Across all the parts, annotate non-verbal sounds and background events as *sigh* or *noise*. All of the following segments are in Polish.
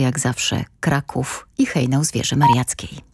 jak zawsze Kraków i hejnał Zwierzy Mariackiej.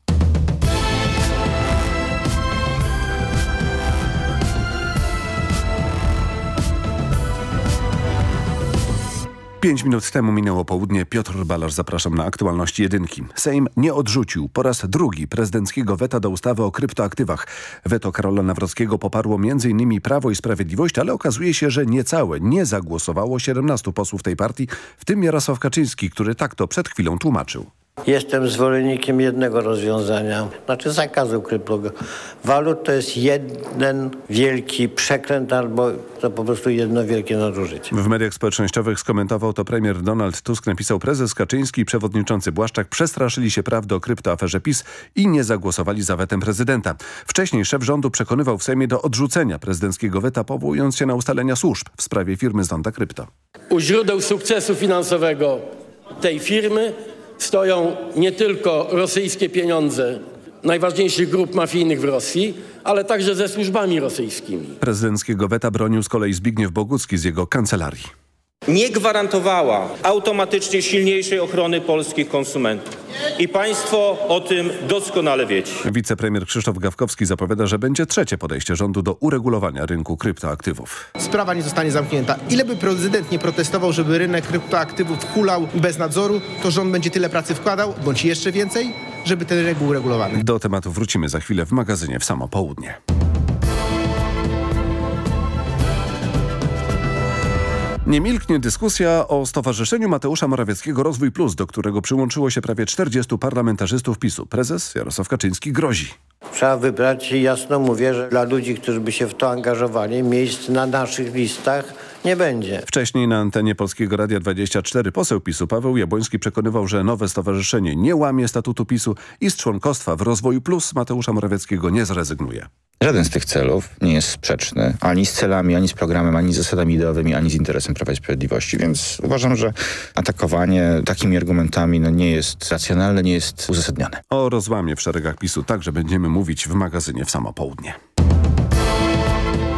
Pięć minut temu minęło południe. Piotr Balasz, zapraszam na aktualności jedynki. Sejm nie odrzucił po raz drugi prezydenckiego weta do ustawy o kryptoaktywach. Weto Karola Nawrockiego poparło m.in. Prawo i Sprawiedliwość, ale okazuje się, że niecałe nie zagłosowało 17 posłów tej partii, w tym Jarosław Kaczyński, który tak to przed chwilą tłumaczył. Jestem zwolennikiem jednego rozwiązania, znaczy zakazu kryptowalut. To jest jeden wielki przekręt albo to po prostu jedno wielkie nadużycie. W mediach społecznościowych skomentował to premier Donald Tusk, napisał prezes Kaczyński i przewodniczący Błaszczak przestraszyli się prawdy o kryptoaferze PiS i nie zagłosowali za wetem prezydenta. Wcześniej szef rządu przekonywał w Sejmie do odrzucenia prezydenckiego weta, powołując się na ustalenia służb w sprawie firmy Zonda Krypto. U źródeł sukcesu finansowego tej firmy stoją nie tylko rosyjskie pieniądze najważniejszych grup mafijnych w Rosji, ale także ze służbami rosyjskimi. Prezydenckiego weta bronił z kolei Zbigniew Bogucki z jego kancelarii. Nie gwarantowała automatycznie silniejszej ochrony polskich konsumentów. I państwo o tym doskonale wiecie. Wicepremier Krzysztof Gawkowski zapowiada, że będzie trzecie podejście rządu do uregulowania rynku kryptoaktywów. Sprawa nie zostanie zamknięta. Ile by prezydent nie protestował, żeby rynek kryptoaktywów hulał bez nadzoru, to rząd będzie tyle pracy wkładał, bądź jeszcze więcej, żeby ten rynek był uregulowany. Do tematu wrócimy za chwilę w magazynie w samo południe. Nie milknie dyskusja o Stowarzyszeniu Mateusza Morawieckiego Rozwój Plus, do którego przyłączyło się prawie 40 parlamentarzystów PiSu. Prezes Jarosław Kaczyński grozi. Trzeba wybrać jasno mówię, że dla ludzi, którzy by się w to angażowali, miejsc na naszych listach nie będzie. Wcześniej na antenie Polskiego Radia 24 poseł PiSu Paweł Jabłoński przekonywał, że nowe stowarzyszenie nie łamie statutu PiSu i z członkostwa w Rozwoju Plus Mateusza Morawieckiego nie zrezygnuje. Żaden z tych celów nie jest sprzeczny ani z celami, ani z programem, ani z zasadami ideowymi, ani z interesem Prawa i Sprawiedliwości, więc uważam, że atakowanie takimi argumentami no, nie jest racjonalne, nie jest uzasadnione. O rozłamie w szeregach PiSu także będziemy mówić w magazynie w samo południe.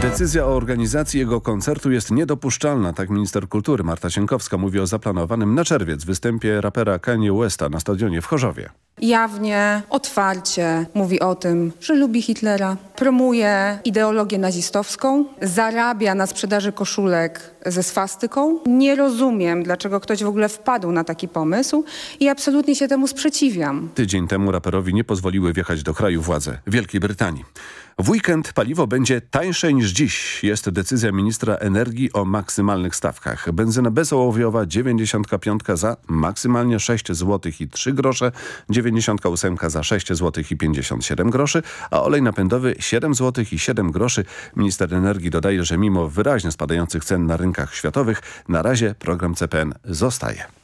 Decyzja o organizacji jego koncertu jest niedopuszczalna, tak minister kultury Marta Sienkowska mówi o zaplanowanym na czerwiec występie rapera Kanye Westa na stadionie w Chorzowie. Jawnie, otwarcie mówi o tym, że lubi Hitlera, promuje ideologię nazistowską, zarabia na sprzedaży koszulek ze swastyką. Nie rozumiem, dlaczego ktoś w ogóle wpadł na taki pomysł i absolutnie się temu sprzeciwiam. Tydzień temu raperowi nie pozwoliły wjechać do kraju władze Wielkiej Brytanii. W weekend paliwo będzie tańsze niż dziś. Jest decyzja ministra energii o maksymalnych stawkach. Benzyna bezołowiowa 95 za maksymalnie 6 zł i 3 grosze, 98 za 6 zł i 57 groszy, a olej napędowy 7 zł i 7 groszy. Minister energii dodaje, że mimo wyraźnie spadających cen na rynkach światowych, na razie program CPN zostaje.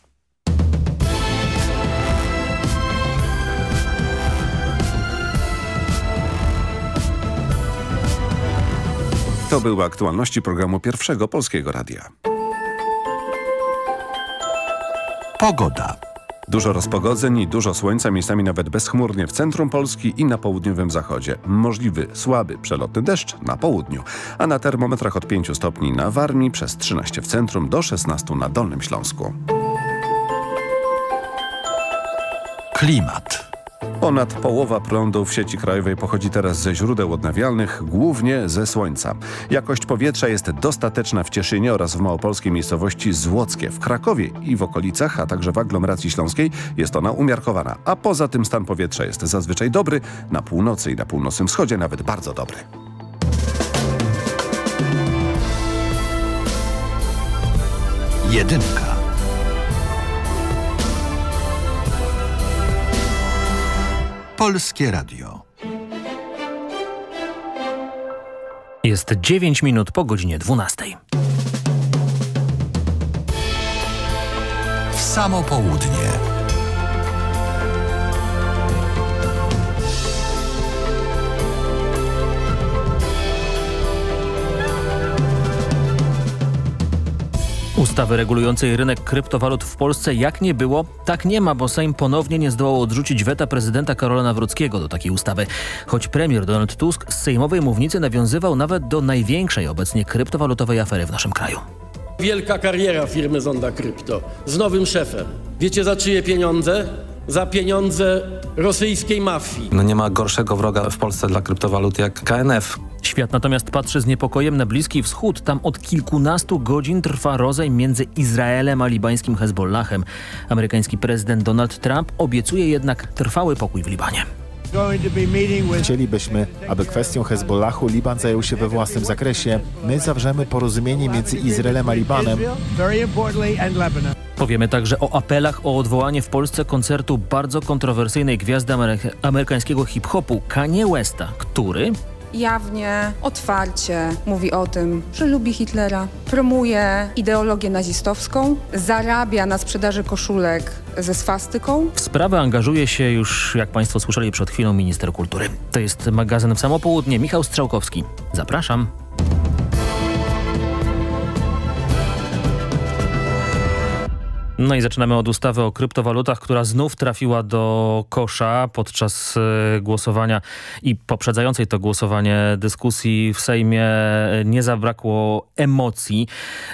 To były aktualności programu Pierwszego Polskiego Radia. Pogoda. Dużo rozpogodzeń i dużo słońca, miejscami nawet bezchmurnie w centrum Polski i na południowym zachodzie. Możliwy słaby przelotny deszcz na południu, a na termometrach od 5 stopni na Warmii, przez 13 w centrum do 16 na Dolnym Śląsku. Klimat. Ponad połowa prądu w sieci krajowej pochodzi teraz ze źródeł odnawialnych, głównie ze słońca. Jakość powietrza jest dostateczna w Cieszynie oraz w małopolskiej miejscowości Złockie. W Krakowie i w okolicach, a także w aglomeracji śląskiej jest ona umiarkowana. A poza tym stan powietrza jest zazwyczaj dobry, na północy i na północnym wschodzie nawet bardzo dobry. Jedynka. Polskie Radio. Jest 9 minut po godzinie 12. W samo południe. Ustawy regulującej rynek kryptowalut w Polsce jak nie było, tak nie ma, bo Sejm ponownie nie zdołał odrzucić weta prezydenta Karola Nawrockiego do takiej ustawy. Choć premier Donald Tusk z sejmowej mównicy nawiązywał nawet do największej obecnie kryptowalutowej afery w naszym kraju. Wielka kariera firmy Zonda Krypto z nowym szefem. Wiecie za czyje pieniądze? Za pieniądze rosyjskiej mafii. No nie ma gorszego wroga w Polsce dla kryptowalut jak KNF. Świat natomiast patrzy z niepokojem na Bliski Wschód. Tam od kilkunastu godzin trwa rozejm między Izraelem a libańskim Hezbollahem. Amerykański prezydent Donald Trump obiecuje jednak trwały pokój w Libanie. Chcielibyśmy, aby kwestią Hezbollahu Liban zajął się we własnym zakresie. My zawrzemy porozumienie między Izraelem a Libanem. Powiemy także o apelach o odwołanie w Polsce koncertu bardzo kontrowersyjnej gwiazdy ameryka amerykańskiego hip-hopu Kanye Westa, który Jawnie, otwarcie mówi o tym, że lubi Hitlera, promuje ideologię nazistowską, zarabia na sprzedaży koszulek ze swastyką. w sprawę angażuje się już, jak Państwo słyszeli przed chwilą, minister kultury. To jest magazyn w samopołudnie. Michał Strzałkowski. Zapraszam. No i zaczynamy od ustawy o kryptowalutach, która znów trafiła do kosza podczas e, głosowania i poprzedzającej to głosowanie dyskusji w Sejmie nie zabrakło emocji.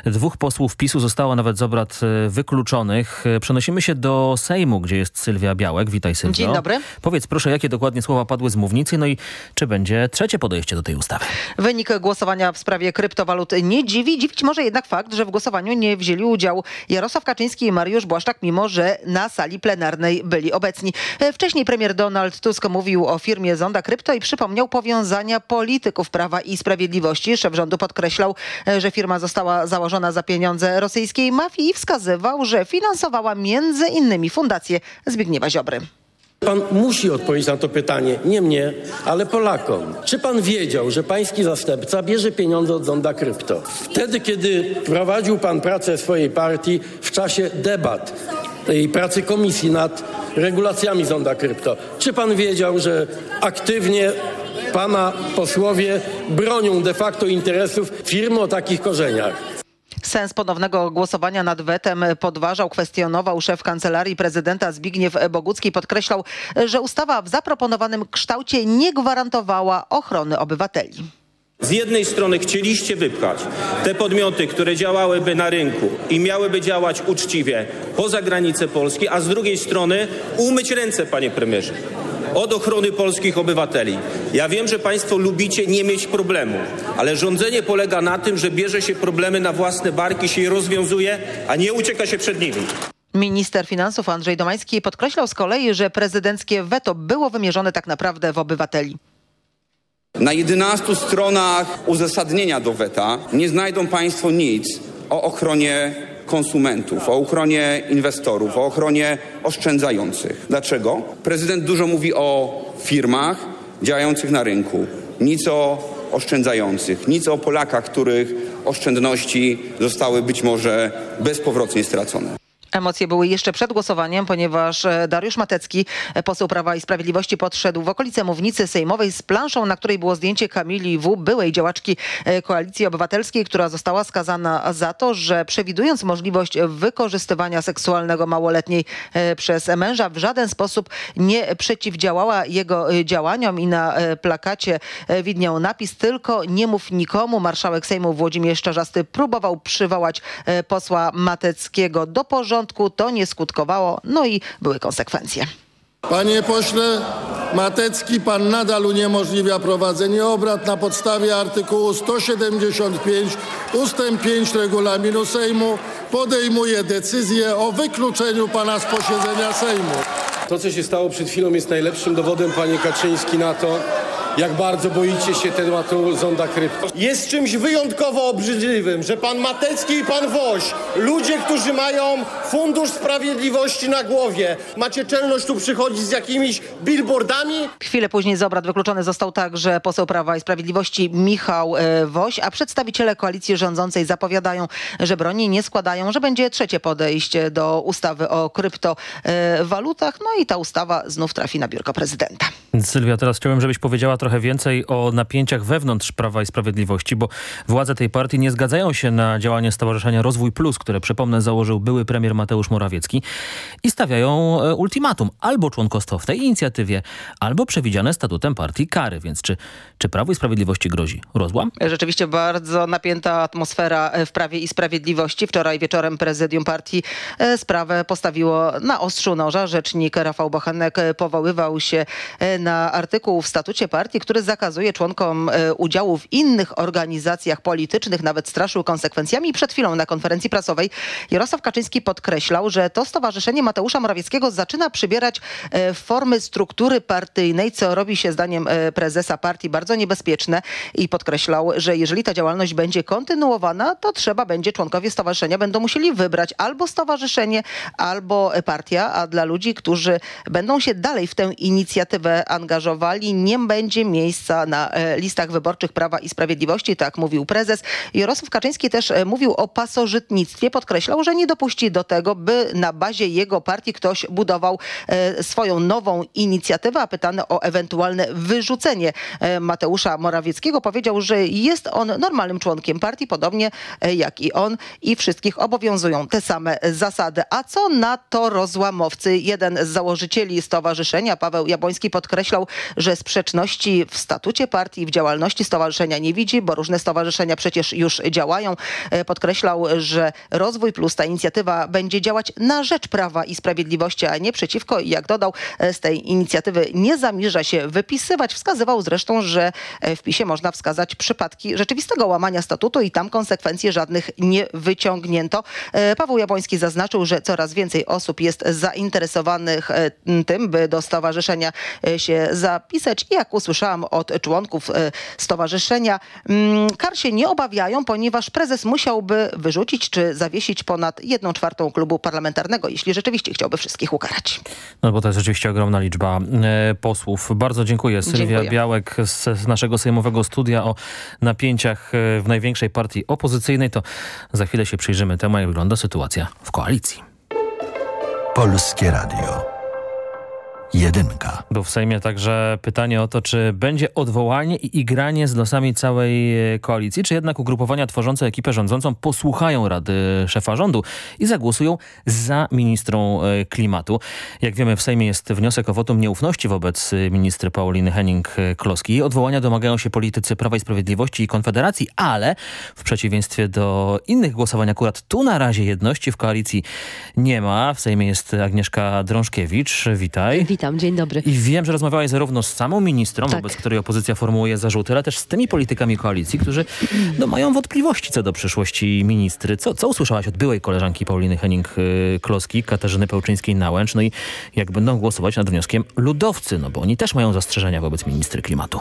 Dwóch posłów PiSu zostało nawet z obrad e, wykluczonych. Przenosimy się do Sejmu, gdzie jest Sylwia Białek. Witaj Sylwio. Dzień dobry. Powiedz proszę, jakie dokładnie słowa padły z mównicy, no i czy będzie trzecie podejście do tej ustawy? Wynik głosowania w sprawie kryptowalut nie dziwi. Dziwić może jednak fakt, że w głosowaniu nie wzięli udziału Jarosław Kaczyński Mariusz Błaszczak, mimo że na sali plenarnej byli obecni. E, Wcześniej premier Donald Tusk mówił o firmie Zonda Krypto i przypomniał powiązania polityków Prawa i Sprawiedliwości. Szef rządu podkreślał, e, że firma została założona za pieniądze rosyjskiej mafii i wskazywał, że finansowała między innymi fundację Zbigniewa Ziobry. Pan musi odpowiedzieć na to pytanie, nie mnie, ale Polakom. Czy pan wiedział, że pański zastępca bierze pieniądze od Zonda Krypto? Wtedy, kiedy prowadził pan pracę swojej partii w czasie debat tej pracy komisji nad regulacjami Zonda Krypto. Czy pan wiedział, że aktywnie pana posłowie bronią de facto interesów firmy o takich korzeniach? Sens ponownego głosowania nad wetem podważał, kwestionował szef kancelarii prezydenta Zbigniew Bogucki. Podkreślał, że ustawa w zaproponowanym kształcie nie gwarantowała ochrony obywateli. Z jednej strony chcieliście wypchać te podmioty, które działałyby na rynku i miałyby działać uczciwie poza granice Polski, a z drugiej strony umyć ręce, panie premierze, od ochrony polskich obywateli. Ja wiem, że państwo lubicie nie mieć problemu, ale rządzenie polega na tym, że bierze się problemy na własne barki, się je rozwiązuje, a nie ucieka się przed nimi. Minister finansów Andrzej Domański podkreślał z kolei, że prezydenckie weto było wymierzone tak naprawdę w obywateli. Na 11 stronach uzasadnienia do weta nie znajdą Państwo nic o ochronie konsumentów, o ochronie inwestorów, o ochronie oszczędzających. Dlaczego? Prezydent dużo mówi o firmach działających na rynku, nic o oszczędzających, nic o Polakach, których oszczędności zostały być może bezpowrotnie stracone. Emocje były jeszcze przed głosowaniem, ponieważ e, Dariusz Matecki, e, poseł Prawa i Sprawiedliwości, podszedł w okolice mównicy sejmowej z planszą, na której było zdjęcie Kamili W., byłej działaczki e, Koalicji Obywatelskiej, która została skazana za to, że przewidując możliwość wykorzystywania seksualnego małoletniej przez męża, w żaden sposób nie przeciwdziałała jego działaniom i na plakacie widniał napis tylko nie mów nikomu. Marszałek Sejmu Włodzimierz Czarzasty próbował przywołać posła Mateckiego do porządku. To nie skutkowało, no i były konsekwencje. Panie pośle Matecki, pan nadal uniemożliwia prowadzenie obrad na podstawie artykułu 175 ustęp 5 regulaminu Sejmu. Podejmuje decyzję o wykluczeniu pana z posiedzenia Sejmu. To, co się stało przed chwilą jest najlepszym dowodem, panie Kaczyński, na to, jak bardzo boicie się tematu zonda krypto. Jest czymś wyjątkowo obrzydliwym, że pan Matecki i pan Woś, ludzie, którzy mają Fundusz Sprawiedliwości na głowie, macie czelność tu przychodzić z jakimiś billboardami? Chwilę później z obrad wykluczony został także poseł Prawa i Sprawiedliwości Michał e, Woś, a przedstawiciele koalicji rządzącej zapowiadają, że broni nie składają, że będzie trzecie podejście do ustawy o kryptowalutach, no i ta ustawa znów trafi na biurko prezydenta. Sylwia, teraz chciałbym, żebyś powiedziała trochę trochę więcej o napięciach wewnątrz Prawa i Sprawiedliwości, bo władze tej partii nie zgadzają się na działanie Stowarzyszenia Rozwój Plus, które przypomnę założył były premier Mateusz Morawiecki i stawiają e, ultimatum albo członkostwo w tej inicjatywie, albo przewidziane statutem partii kary. Więc czy, czy Prawo i Sprawiedliwości grozi rozłam? Rzeczywiście bardzo napięta atmosfera w Prawie i Sprawiedliwości. Wczoraj wieczorem prezydium partii e, sprawę postawiło na ostrzu noża. Rzecznik Rafał Bochenek powoływał się e, na artykuł w statucie partii, który zakazuje członkom e, udziału w innych organizacjach politycznych, nawet straszył konsekwencjami. Przed chwilą na konferencji prasowej Jarosław Kaczyński podkreślał, że to stowarzyszenie Mateusza Morawieckiego zaczyna przybierać formy struktury partyjnej, co robi się zdaniem prezesa partii bardzo niebezpieczne i podkreślał, że jeżeli ta działalność będzie kontynuowana, to trzeba będzie, członkowie stowarzyszenia będą musieli wybrać albo stowarzyszenie, albo partia, a dla ludzi, którzy będą się dalej w tę inicjatywę angażowali, nie będzie miejsca na e, listach wyborczych Prawa i Sprawiedliwości, tak mówił prezes. Jarosław Kaczyński też e, mówił o pasożytnictwie, podkreślał, że nie dopuści do tego, by na bazie jego partii ktoś budował e, swoją nową inicjatywę, a pytany o ewentualne wyrzucenie Mateusza Morawieckiego powiedział, że jest on normalnym członkiem partii, podobnie jak i on i wszystkich obowiązują te same zasady. A co na to rozłamowcy? Jeden z założycieli stowarzyszenia, Paweł Jabłoński, podkreślał, że sprzeczności w statucie partii w działalności stowarzyszenia nie widzi, bo różne stowarzyszenia przecież już działają. Podkreślał, że Rozwój Plus, ta inicjatywa będzie działać na rzecz Prawa i Sprawiedliwości, a nie przeciwko. I jak dodał, z tej inicjatywy nie zamierza się wypisywać. Wskazywał zresztą, że w PiSie można wskazać przypadki rzeczywistego łamania statutu i tam konsekwencji żadnych nie wyciągnięto. Paweł Jabłoński zaznaczył, że coraz więcej osób jest zainteresowanych tym, by do stowarzyszenia się zapisać. I jak usłyszałam od członków stowarzyszenia, kar się nie obawiają, ponieważ prezes musiałby wyrzucić czy zawiesić ponad jedną czwartą klubu parlamentarnego, jeśli rzeczywiście chciałby wszystkich ukarać. No bo to jest rzeczywiście ogromna liczba e, posłów. Bardzo dziękuję. Sylwia Dziękuję. Białek z naszego sejmowego studia o napięciach e, w największej partii opozycyjnej. To za chwilę się przyjrzymy temu, jak wygląda sytuacja w koalicji. Polskie Radio. Jedynka. Był w Sejmie także pytanie o to, czy będzie odwołanie i igranie z losami całej e, koalicji, czy jednak ugrupowania tworzące ekipę rządzącą posłuchają rady szefa rządu i zagłosują za ministrą e, klimatu. Jak wiemy w Sejmie jest wniosek o wotum nieufności wobec e, ministry Pauliny Henning-Kloski. Odwołania domagają się politycy Prawa i Sprawiedliwości i Konfederacji, ale w przeciwieństwie do innych głosowań akurat tu na razie jedności w koalicji nie ma. W Sejmie jest Agnieszka Drążkiewicz. Witaj. Witam, dzień dobry. I wiem, że rozmawiałaś zarówno z samą ministrą, Tak. wobec której opozycja formułuje zarzuty, ale też z tymi politykami koalicji, którzy no, mają wątpliwości co do przyszłości ministry. Co, co usłyszałaś od byłej koleżanki Pauliny Henning-Kloski, Katarzyny Pełczyńskiej-Nałęcz, no i jak będą głosować nad wnioskiem ludowcy, no bo oni też mają zastrzeżenia wobec ministry klimatu.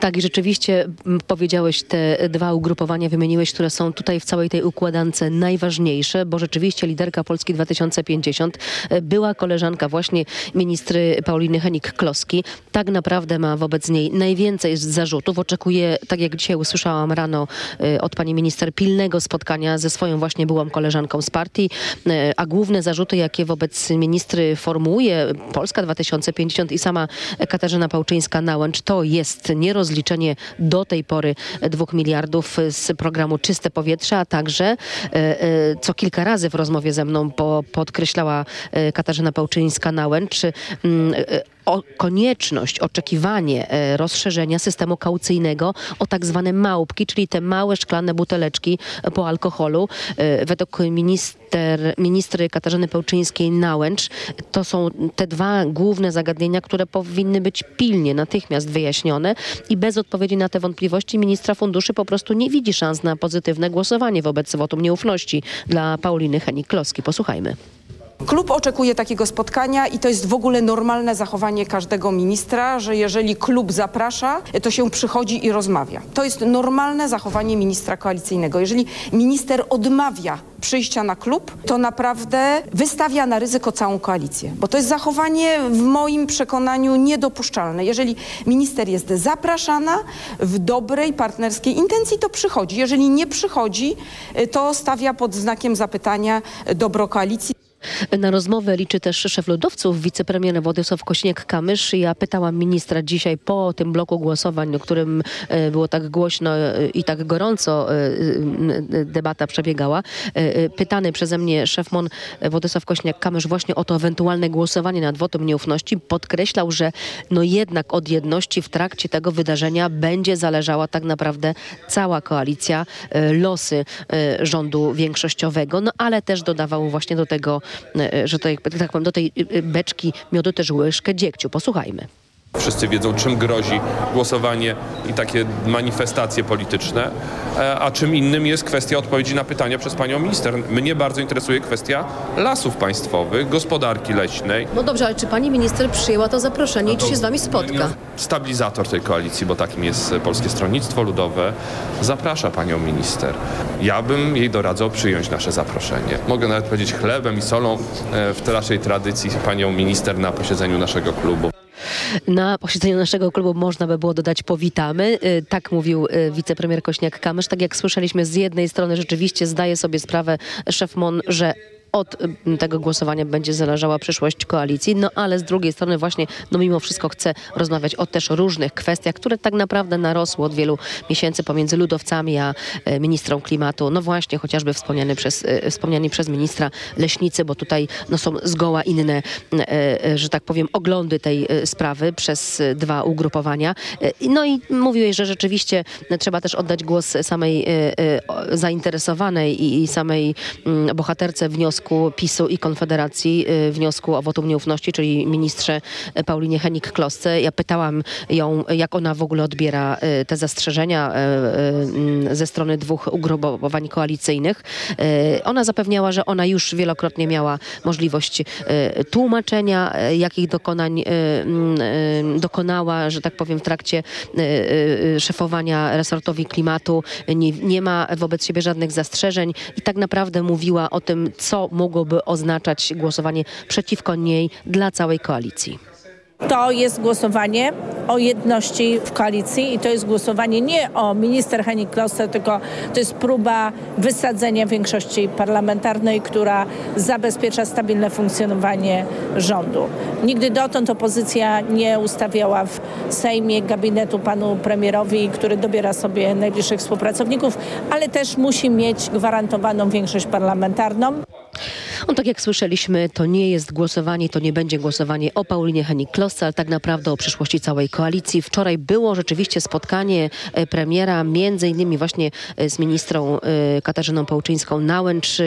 Tak i rzeczywiście m, powiedziałeś te dwa ugrupowania, wymieniłeś, które są tutaj w całej tej układance najważniejsze, bo rzeczywiście liderka Polski 2050 e, była koleżanka właśnie ministry Pauliny Henik-Kloski. Tak naprawdę ma wobec niej najwięcej zarzutów. Oczekuje, tak jak dzisiaj usłyszałam rano e, od pani minister, pilnego spotkania ze swoją właśnie byłą koleżanką z partii, e, a główne zarzuty, jakie wobec ministry formułuje Polska 2050 i sama Katarzyna Pałczyńska-Nałęcz, to jest nierozliczenie do tej pory dwóch miliardów z programu Czyste Powietrze, a także e, co kilka razy w rozmowie ze mną po, podkreślała Katarzyna Pałczyńska-Nałęcz, o konieczność, oczekiwanie e, rozszerzenia systemu kaucyjnego o tak zwane małpki, czyli te małe szklane buteleczki po alkoholu. E, Według minister, ministry Katarzyny Pełczyńskiej-Nałęcz to są te dwa główne zagadnienia, które powinny być pilnie, natychmiast wyjaśnione i bez odpowiedzi na te wątpliwości ministra funduszy po prostu nie widzi szans na pozytywne głosowanie wobec wotum nieufności dla Pauliny Henik-Kloski. Posłuchajmy. Klub oczekuje takiego spotkania i to jest w ogóle normalne zachowanie każdego ministra, że jeżeli klub zaprasza, to się przychodzi i rozmawia. To jest normalne zachowanie ministra koalicyjnego. Jeżeli minister odmawia przyjścia na klub, to naprawdę wystawia na ryzyko całą koalicję, bo to jest zachowanie w moim przekonaniu niedopuszczalne. Jeżeli minister jest zapraszana w dobrej partnerskiej intencji, to przychodzi. Jeżeli nie przychodzi, to stawia pod znakiem zapytania dobro koalicji. Na rozmowę liczy też szef ludowców, wicepremier Władysław Kośniak-Kamysz. Ja pytałam ministra dzisiaj po tym bloku głosowań, o którym e, było tak głośno e, i tak gorąco e, debata przebiegała. Pytany przeze mnie szef MON Władysław Kośniak-Kamysz właśnie o to ewentualne głosowanie nad wotum nieufności podkreślał, że no jednak od jedności w trakcie tego wydarzenia będzie zależała tak naprawdę cała koalicja, losy rządu większościowego, no ale też dodawał właśnie do tego że to, tak powiem, do tej e, beczki miodu też łyżkę dziegciu. Posłuchajmy. Wszyscy wiedzą, czym grozi głosowanie i takie manifestacje polityczne, e, a czym innym jest kwestia odpowiedzi na pytania przez panią minister. Mnie bardzo interesuje kwestia lasów państwowych, gospodarki leśnej. No dobrze, ale czy pani minister przyjęła to zaproszenie i czy się z wami spotka? Stabilizator tej koalicji, bo takim jest Polskie Stronnictwo Ludowe, zaprasza panią minister. Ja bym jej doradzał przyjąć nasze zaproszenie. Mogę nawet powiedzieć chlebem i solą e, w naszej tradycji panią minister na posiedzeniu naszego klubu. Na posiedzeniu naszego klubu można by było dodać powitamy. Y, tak mówił y, wicepremier Kośniak-Kamysz. Tak jak słyszeliśmy, z jednej strony rzeczywiście zdaje sobie sprawę szef MON, że od mm, tego głosowania będzie zależała przyszłość koalicji, no ale z drugiej strony właśnie, no mimo wszystko chce rozmawiać o też różnych kwestiach, które tak naprawdę narosły od wielu miesięcy pomiędzy ludowcami a e, ministrą klimatu. No właśnie chociażby wspomniany przez, e, wspomniani przez ministra Leśnicy, bo tutaj no, są zgoła inne, e, że tak powiem, oglądy tej sprawy przez dwa ugrupowania. No i mówiłeś, że rzeczywiście trzeba też oddać głos samej zainteresowanej i samej mm, bohaterce wniosku PiSu i Konfederacji, y, wniosku o wotum nieufności, czyli ministrze Paulinie Henik-Klosce. Ja pytałam ją, jak ona w ogóle odbiera y, te zastrzeżenia y, ze strony dwóch ugrupowań koalicyjnych. Ona zapewniała, że ona już wielokrotnie miała możliwość tłumaczenia, jakich dokonań dokonała, że tak powiem, w trakcie szefowania resortowi klimatu. Nie, nie ma wobec siebie żadnych zastrzeżeń i tak naprawdę mówiła o tym, co mogłoby oznaczać głosowanie przeciwko niej dla całej koalicji. To jest głosowanie o jedności w koalicji i to jest głosowanie nie o minister Henik Kloster, tylko to jest próba wysadzenia większości parlamentarnej, która zabezpiecza stabilne funkcjonowanie rządu. Nigdy dotąd opozycja nie ustawiała w Sejmie gabinetu panu premierowi, który dobiera sobie najbliższych współpracowników, ale też musi mieć gwarantowaną większość parlamentarną. No, tak jak słyszeliśmy, to nie jest głosowanie, to nie będzie głosowanie o Paulinie Henik-Klosce, ale tak naprawdę o przyszłości całej koalicji. Wczoraj było rzeczywiście spotkanie e, premiera, między innymi właśnie e, z ministrą e, Katarzyną Połczyńską-Nałęcz.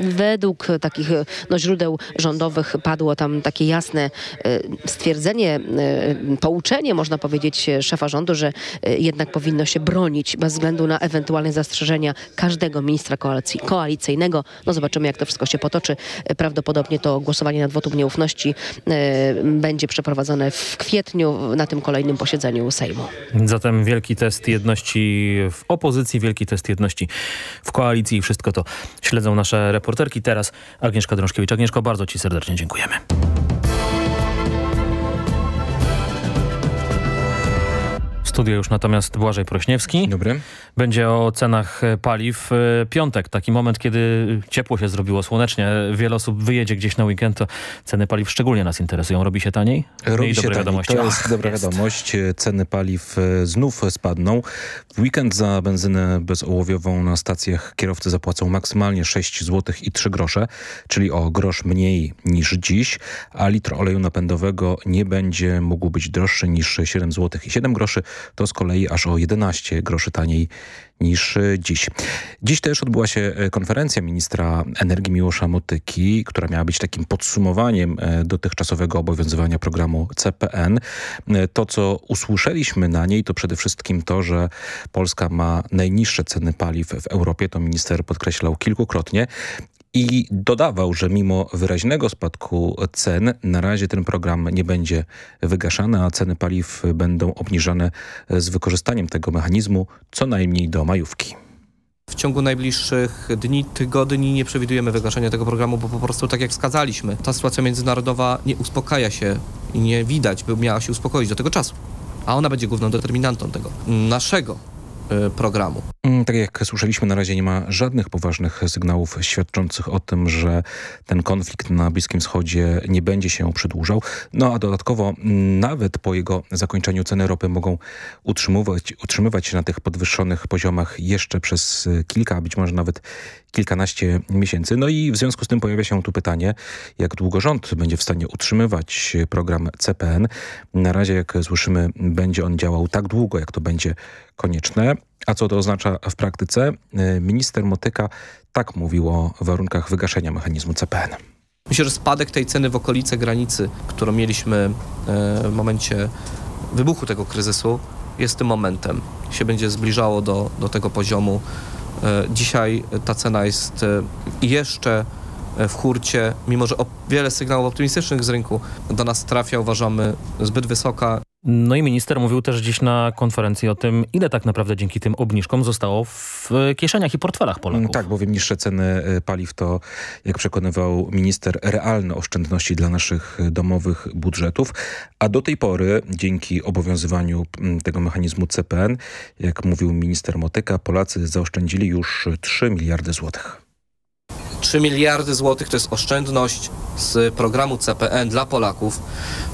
Według takich no, źródeł rządowych padło tam takie jasne stwierdzenie, pouczenie, można powiedzieć, szefa rządu, że jednak powinno się bronić bez względu na ewentualne zastrzeżenia każdego ministra koalicyjnego. No zobaczymy, jak to wszystko się potoczy. Prawdopodobnie to głosowanie nad wotum nieufności e, będzie przeprowadzone w kwietniu na tym kolejnym posiedzeniu Sejmu. Zatem wielki test jedności w opozycji, wielki test jedności w koalicji i wszystko to śledzą nasze reporterki. Teraz Agnieszka Drążkiewicz. Agnieszko, bardzo Ci serdecznie dziękujemy. studio już natomiast Błażej Prośniewski. Dobry. Będzie o cenach e, paliw. E, piątek, taki moment, kiedy ciepło się zrobiło, słonecznie. Wiele osób wyjedzie gdzieś na weekend, to ceny paliw szczególnie nas interesują. Robi się taniej? Robi się taniej. Wiadomości. To jest Ach, dobra jest. wiadomość. Ceny paliw e, znów spadną. W weekend za benzynę bezołowiową na stacjach kierowcy zapłacą maksymalnie 6 zł i 3 grosze, czyli o grosz mniej niż dziś, a litr oleju napędowego nie będzie mógł być droższy niż 7 zł i 7 groszy to z kolei aż o 11 groszy taniej niż e, dziś. Dziś też odbyła się e, konferencja ministra energii Miłosza Motyki, która miała być takim podsumowaniem e, dotychczasowego obowiązywania programu CPN. To, co usłyszeliśmy na niej, to przede wszystkim to, że Polska ma najniższe ceny paliw w Europie. To minister podkreślał kilkukrotnie i dodawał, że mimo wyraźnego spadku cen na razie ten program nie będzie wygaszany, a ceny paliw będą obniżane z wykorzystaniem tego mechanizmu co najmniej do majówki. W ciągu najbliższych dni, tygodni nie przewidujemy wygaszenia tego programu, bo po prostu tak jak wskazaliśmy, ta sytuacja międzynarodowa nie uspokaja się i nie widać, by miała się uspokoić do tego czasu. A ona będzie główną determinantą tego naszego y, programu. Mm, Tak jak słyszeliśmy, na razie nie ma żadnych poważnych sygnałów świadczących o tym, że ten konflikt na Bliskim Wschodzie nie będzie się przedłużał. No a dodatkowo mm, nawet po jego zakończeniu ceny ropy mogą utrzymywać, utrzymywać się na tych podwyższonych poziomach jeszcze przez y, kilka, być może nawet kilkanaście miesięcy. No i w związku z tym pojawia się tu pytanie, jak długo rząd będzie w stanie utrzymywać program CPN. Na razie, jak słyszymy, będzie on działał tak długo, jak to będzie konieczne. A co to oznacza w praktyce? Y, Minister Motyka tak mówił o warunkach wygaszenia mechanizmu CPN. Myślę, że spadek tej ceny w okolice granicy, którą mieliśmy e, w momencie wybuchu tego kryzysu, jest tym momentem. Się będzie zbliżało do, do tego poziomu. E, Dzisiaj ta cena jest e, jeszcze w hurcie, mimo że wiele sygnałów optymistycznych z rynku do nas trafia, uważamy zbyt wysoka. No i minister mówił też dziś na konferencji o tym, ile tak naprawdę dzięki tym obniżkom zostało w kieszeniach i portfelach Polaków. Tak, bowiem niższe ceny y, paliw to, jak przekonywał minister, realne oszczędności dla naszych domowych budżetów, a do tej pory dzięki obowiązywaniu tego mechanizmu CPN, jak mówił minister Motyka, Polacy zaoszczędzili już 3 miliardy złotych. 3 miliardy złotych to jest oszczędność z programu CPN dla Polaków,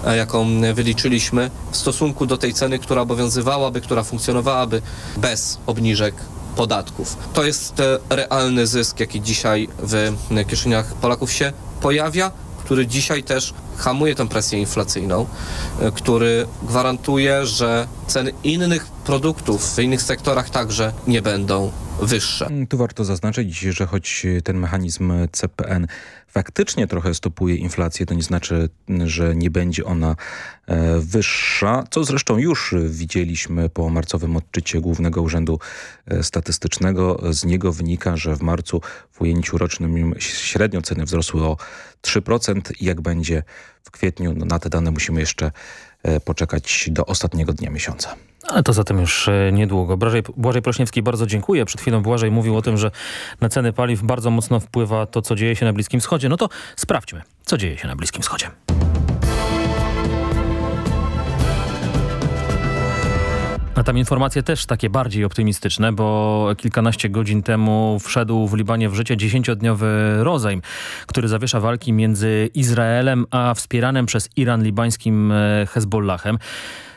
e, jaką wyliczyliśmy w stosunku do tej ceny, która obowiązywałaby, która funkcjonowałaby bez obniżek podatków. To jest e, realny zysk, jaki dzisiaj w kieszeniach Polaków się pojawia, który dzisiaj też hamuje tę presję inflacyjną, e, który gwarantuje, że ceny innych produktów w innych sektorach także nie będą wyższe. Mm, Tu warto zaznaczyć, że choć ten mechanizm CPN faktycznie trochę stopuje inflację, to nie znaczy, że nie będzie ona e, wyższa, co zresztą już widzieliśmy po marcowym odczycie Głównego Urzędu e, Statystycznego. Z niego wynika, że w marcu w ujęciu rocznym średnio ceny wzrosły o 3%. Jak będzie w kwietniu, no na te dane musimy jeszcze e, poczekać do ostatniego dnia miesiąca. Ale to zatem już e, niedługo. Błażej, Błażej Prośniewski, bardzo dziękuję. Przed chwilą Błażej mówił o tym, że na ceny paliw bardzo mocno wpływa to, co dzieje się na Bliskim Wschodzie. No to sprawdźmy, co dzieje się na Bliskim Wschodzie. A tam informacje też takie bardziej optymistyczne, bo kilkanaście godzin temu wszedł w Libanie w życie dziesięciodniowy rozejm, który zawiesza walki między Izraelem a wspieranym przez Iran libańskim e, Hezbollahem.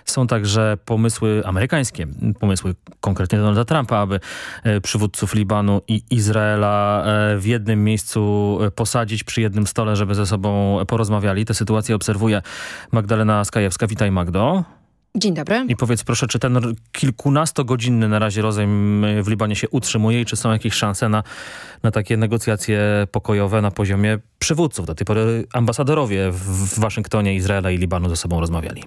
Są także pomysły amerykańskie, pomysły konkretnie Donalda Trumpa, aby e, przywódców Libanu i Izraela e, w jednym miejscu posadzić przy jednym stole, żeby ze sobą porozmawiali. Tę sytuację obserwuje Magdalena Skajewska. Witaj Magdo. Dzień dobry. I powiedz proszę, czy ten kilkunastogodzinny na razie rozejm w Libanie się utrzymuje i czy są jakieś szanse na, na takie negocjacje pokojowe na poziomie przywódców? Do tej pory ambasadorowie w Waszyngtonie, Izraela i Libanu ze sobą rozmawiali.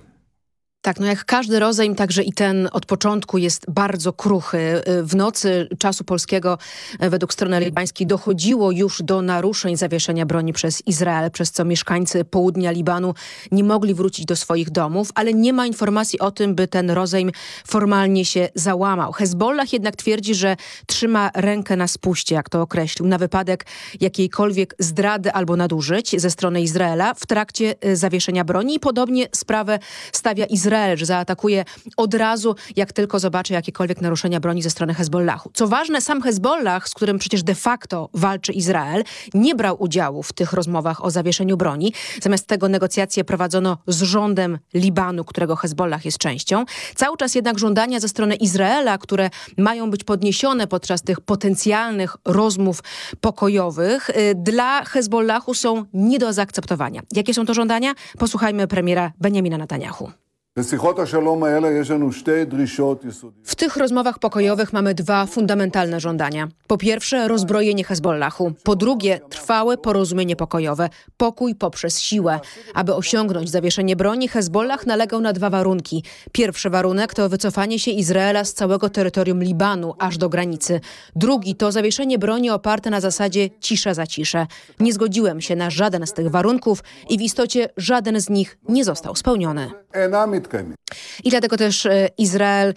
Tak, no jak każdy rozejm, także i ten od początku jest bardzo kruchy. Y, W nocy czasu polskiego y, według strony libańskiej dochodziło już do naruszeń zawieszenia broni przez Izrael, przez co mieszkańcy południa Libanu nie mogli wrócić do swoich domów, ale nie ma informacji o tym, by ten rozejm formalnie się załamał. Hezbollah jednak twierdzi, że trzyma rękę na spuście, jak to określił, na wypadek jakiejkolwiek zdrady albo nadużyć ze strony Izraela w trakcie y, zawieszenia broni podobnie sprawę stawia Izrael, że zaatakuje od razu, jak tylko zobaczy jakiekolwiek naruszenia broni ze strony Hezbollahu. Co ważne, sam Hezbollah, z którym przecież de facto walczy Izrael, nie brał udziału w tych rozmowach o zawieszeniu broni. Zamiast tego negocjacje prowadzono z rządem Libanu, którego Hezbollah jest częścią. Cały czas jednak żądania ze strony Izraela, które mają być podniesione podczas tych potencjalnych rozmów pokojowych, y, dla Hezbollahu są nie do zaakceptowania. Jakie są to żądania? Posłuchajmy premiera Benjamina Netanyahu. W tych rozmowach pokojowych mamy dwa fundamentalne żądania. Po pierwsze rozbrojenie Hezbollahu. Po drugie trwałe porozumienie pokojowe, pokój poprzez siłę. Aby osiągnąć zawieszenie broni, Hezbollah nalegał na dwa warunki. Pierwszy warunek to wycofanie się Izraela z całego terytorium Libanu aż do granicy. Drugi to zawieszenie broni oparte na zasadzie cisza za ciszę. Nie zgodziłem się na żaden z tych warunków i w istocie żaden z nich nie został spełniony. I dlatego też e, Izrael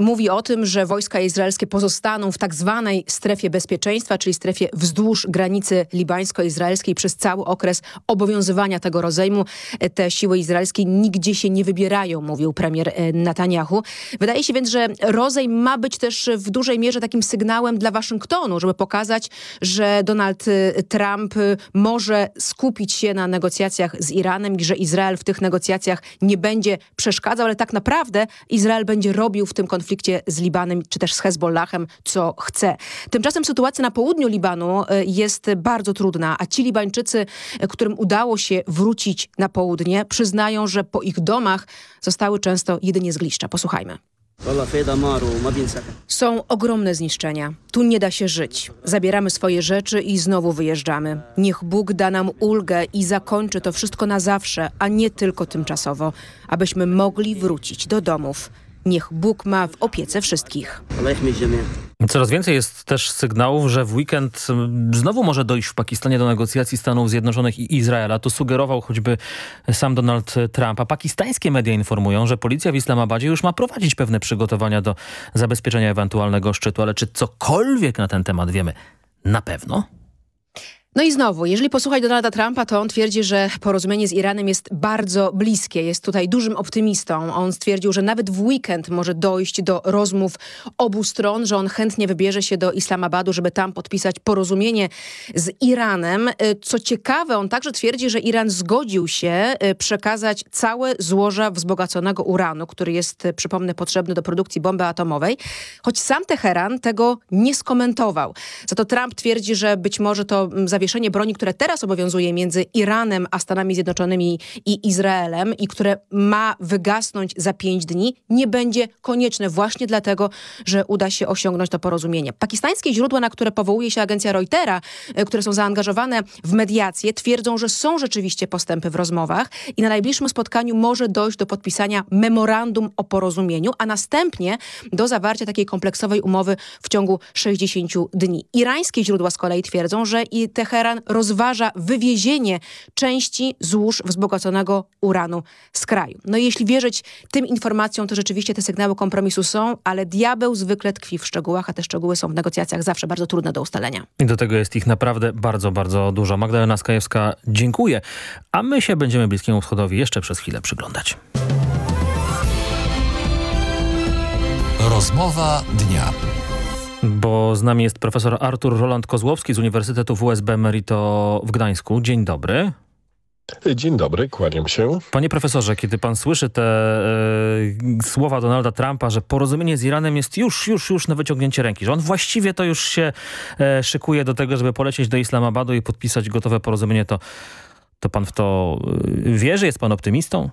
mówi o tym, że wojska izraelskie pozostaną w tak zwanej strefie bezpieczeństwa, czyli strefie wzdłuż granicy libańsko-izraelskiej przez cały okres obowiązywania tego rozejmu. E, te siły izraelskie nigdzie się nie wybierają, mówił premier e, Netanyahu. Wydaje się więc, że rozejm ma być też w dużej mierze takim sygnałem dla Waszyngtonu, żeby pokazać, że Donald Trump może skupić się na negocjacjach z Iranem i że Izrael w tych negocjacjach nie będzie przeszkadzał przeszkadzał, ale tak naprawdę Izrael będzie robił w tym konflikcie z Libanem czy też z Hezbollahem, co chce. Tymczasem sytuacja na południu Libanu e, jest bardzo trudna, a ci Libańczycy, e, którym udało się wrócić na południe, przyznają, że po ich domach zostały często jedynie zgliszcza. Posłuchajmy. Są ogromne zniszczenia. Tu nie da się żyć. Zabieramy swoje rzeczy i znowu wyjeżdżamy. Niech Bóg da nam ulgę i zakończy to wszystko na zawsze, a nie tylko tymczasowo, abyśmy mogli wrócić do domów. Niech Bóg ma w opiece wszystkich. Coraz więcej jest też sygnałów, że w weekend znowu może dojść w Pakistanie do negocjacji Stanów Zjednoczonych i Izraela. To sugerował choćby sam Donald Trump. A pakistańskie media informują, że policja w Islamabadzie już ma prowadzić pewne przygotowania do zabezpieczenia ewentualnego szczytu. Ale czy cokolwiek na ten temat wiemy na pewno? No i znowu, jeżeli posłuchać Donalda Trumpa, to on twierdzi, że porozumienie z Iranem jest bardzo bliskie. Jest tutaj dużym optymistą. On stwierdził, że nawet w weekend może dojść do rozmów obu stron, że on chętnie wybierze się do Islamabadu, żeby tam podpisać porozumienie z Iranem. Co ciekawe, on także twierdzi, że Iran zgodził się y, przekazać całe złoża wzbogaconego uranu, który jest, y, przypomnę, potrzebny do produkcji bomby atomowej, choć sam Teheran tego nie skomentował. Za to Trump twierdzi, że być może to mm, zawieszenie broni, które teraz obowiązuje między Iranem a Stanami Zjednoczonymi i Izraelem i które ma wygasnąć za pięć dni, nie będzie konieczne właśnie dlatego, że uda się osiągnąć to porozumienie. Pakistańskie źródła, na które powołuje się agencja Reutera, e, które są zaangażowane w mediację, twierdzą, że są rzeczywiście postępy w rozmowach i na najbliższym spotkaniu może dojść do podpisania memorandum o porozumieniu, a następnie do zawarcia takiej kompleksowej umowy w ciągu 60 dni. Irańskie źródła z kolei twierdzą, że i te Teheran rozważa wywiezienie części złóż wzbogaconego uranu z kraju. No i jeśli wierzyć tym informacjom, to rzeczywiście te sygnały kompromisu są, ale diabeł zwykle tkwi w szczegółach, a te szczegóły są w negocjacjach zawsze bardzo trudne do ustalenia. I do tego jest ich naprawdę bardzo, bardzo dużo. Magdalena Skajewska, dziękuję. A my się będziemy Bliskiemu Wschodowi jeszcze przez chwilę przyglądać. Rozmowa dnia. Bo z nami jest profesor Artur Roland Kozłowski z Uniwersytetu WSB Merito w Gdańsku. Dzień dobry. Dzień dobry, kłaniam się. Panie profesorze, kiedy pan słyszy te e, słowa Donalda Trumpa, że porozumienie z Iranem jest już, już, już na wyciągnięcie ręki, że on właściwie to już się e, szykuje do tego, żeby polecieć do Islamabadu i podpisać gotowe porozumienie, to, to pan w to e, wierzy? Jest pan optymistą?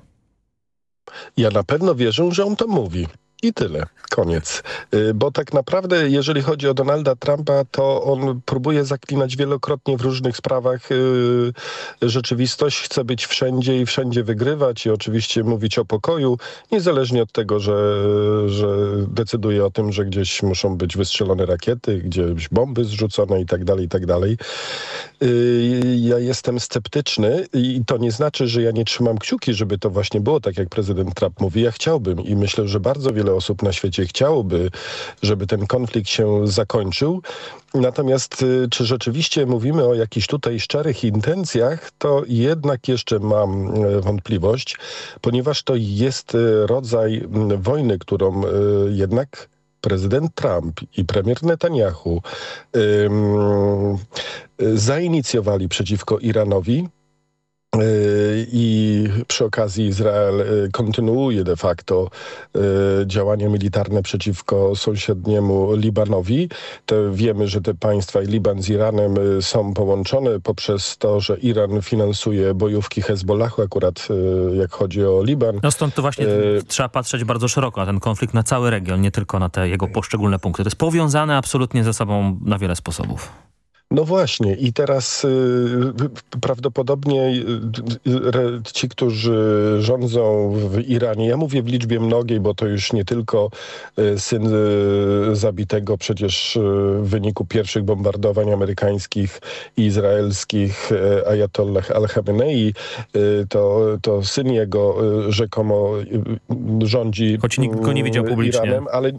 Ja na pewno wierzę, że on to mówi. I tyle. Koniec. Y, bo tak naprawdę, jeżeli chodzi o Donalda Trumpa, to on próbuje zaklinać wielokrotnie w różnych sprawach y, rzeczywistość. Chce być wszędzie i wszędzie wygrywać i oczywiście mówić o pokoju, niezależnie od tego, że, że decyduje o tym, że gdzieś muszą być wystrzelone rakiety, gdzieś bomby zrzucone i tak dalej, i tak dalej. Y, ja jestem sceptyczny i to nie znaczy, że ja nie trzymam kciuki, żeby to właśnie było tak, jak prezydent Trump mówi. Ja chciałbym i myślę, że bardzo wiele osób na świecie chciałoby, żeby ten konflikt się zakończył. Natomiast y, czy rzeczywiście mówimy o jakichś tutaj szczerych intencjach, to jednak jeszcze mam y, wątpliwość, ponieważ to jest rodzaj wojny, którą jednak prezydent Trump i premier Netanyahu zainicjowali przeciwko Iranowi, y, i przy okazji Izrael y, kontynuuje de facto y, działania militarne przeciwko sąsiedniemu Libanowi. To wiemy, że te państwa i Liban z Iranem są połączone poprzez to, że Iran finansuje bojówki Hezbollahu, akurat jak chodzi o Liban. No stąd to właśnie trzeba patrzeć bardzo szeroko na ten konflikt, na cały region, nie tylko na te jego poszczególne punkty. To jest powiązane absolutnie ze sobą na wiele sposobów. No właśnie i teraz y, prawdopodobnie y, ci, którzy rządzą w Iranie, ja mówię w liczbie mnogiej, bo to już nie tylko y, syn zabitego przecież w wyniku pierwszych bombardowań amerykańskich i izraelskich Ayatollah al-Khamenei, to, to syn jego rzekomo rządzi Choć nikt go nie widział publicznie. Iranem, ale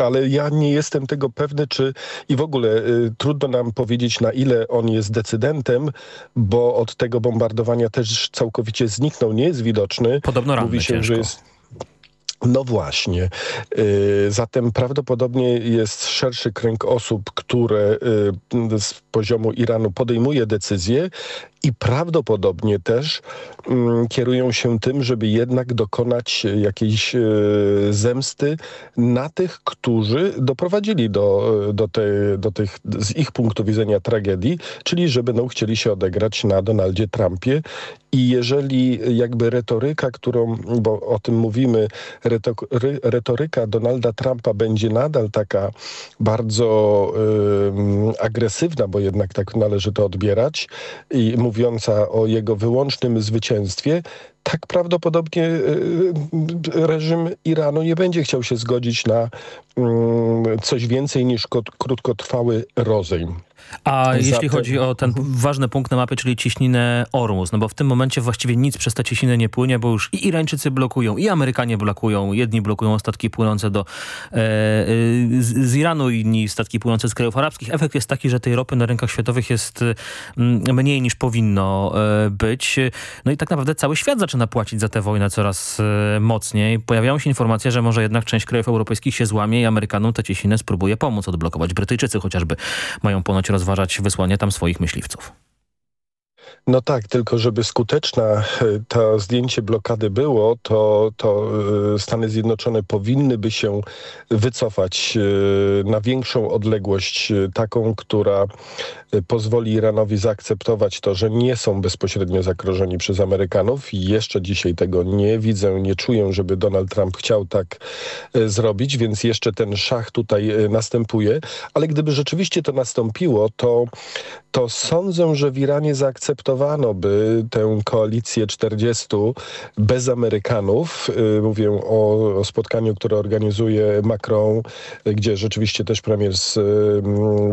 ale ja nie jestem tego pewny, czy i w ogóle y, trudno nam powiedzieć, na ile on jest decydentem, bo od tego bombardowania też całkowicie zniknął, nie jest widoczny. Podobno ranny Mówi się, ciężko. że jest no właśnie. Y, zatem prawdopodobnie jest szerszy kręg osób, które y, z poziomu Iranu podejmuje decyzje i prawdopodobnie też mm, kierują się tym, żeby jednak dokonać jakiejś e, zemsty na tych, którzy doprowadzili do, do, te, do tych z ich punktu widzenia tragedii, czyli że będą chcieli się odegrać na Donaldzie Trumpie. I jeżeli jakby retoryka, którą, bo o tym mówimy, retoryka Donalda Trumpa będzie nadal taka bardzo y, agresywna, bo jednak tak należy to odbierać i mówiąca o jego wyłącznym zwycięstwie, tak prawdopodobnie y, y, reżim Iranu nie będzie chciał się zgodzić na mm, coś więcej niż krótkotrwały rozejm. A jeśli chodzi o ten ważny punkt na mapie, czyli ciśninę Ormus, no bo w tym momencie właściwie nic przez tę ciśninę nie płynie, bo już i Irańczycy blokują, i Amerykanie blokują. Jedni blokują statki płynące do, e, z, z, Iranu, inni statki płynące z krajów arabskich. Efekt jest taki, że tej ropy na rynkach światowych jest m, mniej niż powinno e, być. No i tak naprawdę cały świat zaczyna płacić za tę wojnę coraz e, mocniej. Pojawiają się informacje, że może jednak część krajów europejskich się złamie i Amerykanom tę ciśninę spróbuje pomóc odblokować. Brytyjczycy chociażby mają ponoć rozważać wysłanie tam swoich myśliwców. No tak, tylko żeby skuteczna e, to zdjęcie blokady było, to, to e, Stany Zjednoczone powinny by się wycofać e, na większą odległość, taką, która pozwoli Iranowi zaakceptować to, że nie są bezpośrednio zagrożeni przez Amerykanów. Jeszcze dzisiaj tego nie widzę, nie czuję, żeby Donald Trump chciał tak zrobić, więc jeszcze ten szach tutaj następuje, ale gdyby rzeczywiście to nastąpiło, to, to sądzę, że w Iranie zaakceptowano by tę koalicję 40 bez Amerykanów. Mówię o, o spotkaniu, które organizuje Macron, gdzie rzeczywiście też premier z,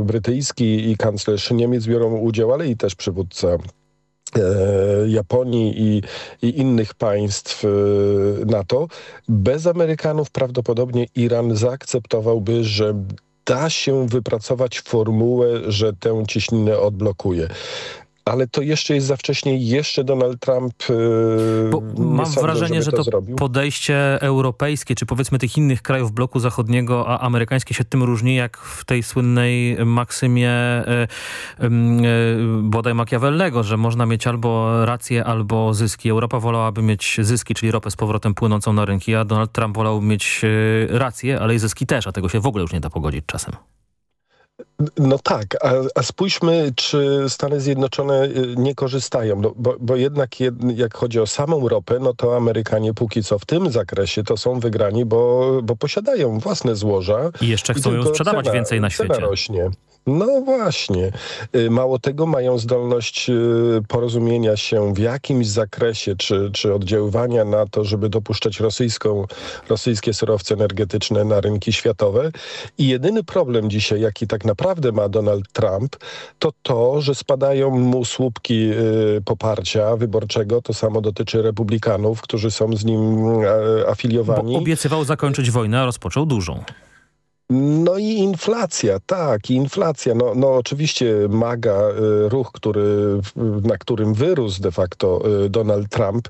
brytyjski i kanclerz Niemiec biorą udział, ale i też przywódca Japonii i, i, innych państw NATO. Bez Amerykanów prawdopodobnie Iran zaakceptowałby, że da się wypracować formułę, że tę cieśninę odblokuje ale to jeszcze jest za wcześnie. Jeszcze Donald Trump Bo Mam sądzę, wrażenie, że to, to podejście europejskie, czy powiedzmy tych innych krajów bloku zachodniego, a amerykańskie się tym różni, jak w tej słynnej maksymie yy, yy, bodaj Machiavellego, że można mieć albo rację, albo zyski. Europa wolałaby mieć zyski, czyli ropę z powrotem płynącą na rynki, a Donald Trump wolałby mieć rację, ale i zyski też, a tego się w ogóle już nie da pogodzić czasem. No tak, a, a, spójrzmy, czy Stany Zjednoczone nie korzystają, no, bo, bo jednak jed, jak chodzi o samą ropę, no to Amerykanie póki co w tym zakresie to są wygrani, bo, bo posiadają własne złoża. I jeszcze chcą ją sprzedawać cena, więcej na świecie. Rośnie. No właśnie. Mało tego mają zdolność porozumienia się w jakimś zakresie, czy, czy oddziaływania na to, żeby dopuszczać rosyjską, rosyjskie surowce energetyczne na rynki światowe. I jedyny problem dzisiaj, jaki tak naprawdę ma Donald Trump, to to, że spadają mu słupki poparcia wyborczego. To samo dotyczy republikanów, którzy są z nim afiliowani. Bo obiecywał zakończyć wojnę, a rozpoczął dużą. No i inflacja, tak, inflacja. No, no oczywiście MAGA, y, ruch, który, na którym wyrósł de facto y, Donald Trump,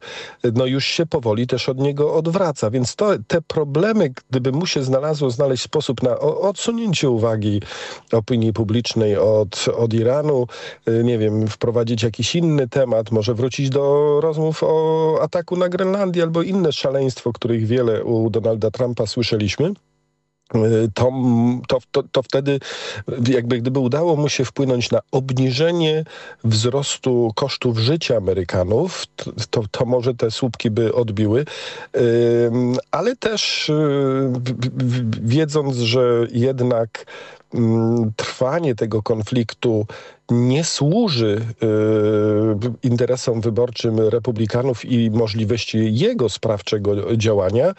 no już się powoli też od niego odwraca. Więc to, te problemy, gdyby mu się znalazło znaleźć sposób na odsunięcie uwagi opinii publicznej od, od Iranu, y, nie wiem, wprowadzić jakiś inny temat, może wrócić do rozmów o ataku na Grenlandię albo inne szaleństwo, których wiele u Donalda Trumpa słyszeliśmy, to, to, to, to, wtedy jakby gdyby udało mu się wpłynąć na obniżenie wzrostu kosztów życia Amerykanów, to, to może te słupki by odbiły, ale też wiedząc, że jednak mm, trwanie tego konfliktu nie służy y, interesom wyborczym republikanów i możliwości jego sprawczego działania,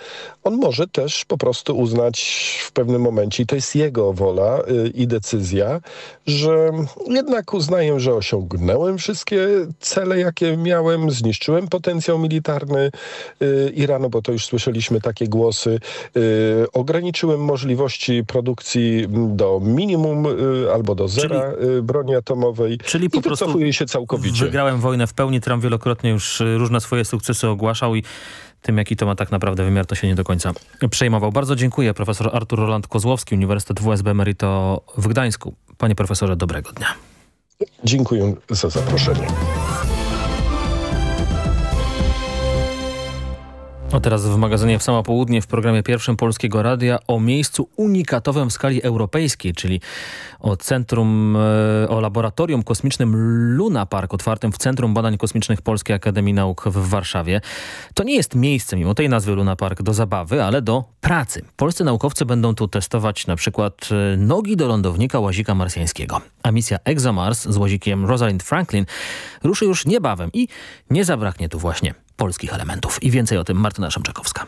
on może też po prostu uznać w pewnym momencie, i to jest jego wola y, i decyzja, że jednak uznaję, że osiągnąłem wszystkie cele, jakie miałem, zniszczyłem potencjał militarny y, Iranu, bo to już słyszeliśmy takie głosy, ograniczyłem możliwości produkcji do minimum albo do zera Czyli... broni atomowej, atomowej Czyli po i wycofuje się całkowicie. Wygrałem wojnę w pełni, Trump wielokrotnie już y, różne swoje sukcesy ogłaszał i tym, jaki to ma tak naprawdę wymiar, to się nie do końca przejmował. Bardzo dziękuję. Profesor Artur Roland Kozłowski, Uniwersytet WSB Merito w Gdańsku. Panie profesorze, dobrego dnia. Dziękuję za zaproszenie. O teraz w magazynie w samo południe w programie pierwszym Polskiego Radia o miejscu unikatowym w skali europejskiej, czyli o centrum, e, o laboratorium kosmicznym Luna Park otwartym w Centrum Badań Kosmicznych Polskiej Akademii Nauk w Warszawie. To nie jest miejsce, mimo tej nazwy Luna Park, do zabawy, ale do pracy. Polscy naukowcy będą tu testować na przykład e, nogi do lądownika łazika marsjańskiego. A misja ExoMars z łazikiem Rosalind Franklin ruszy już niebawem i nie zabraknie tu właśnie polskich elementów. I więcej o tym Martyna Szymczakowska.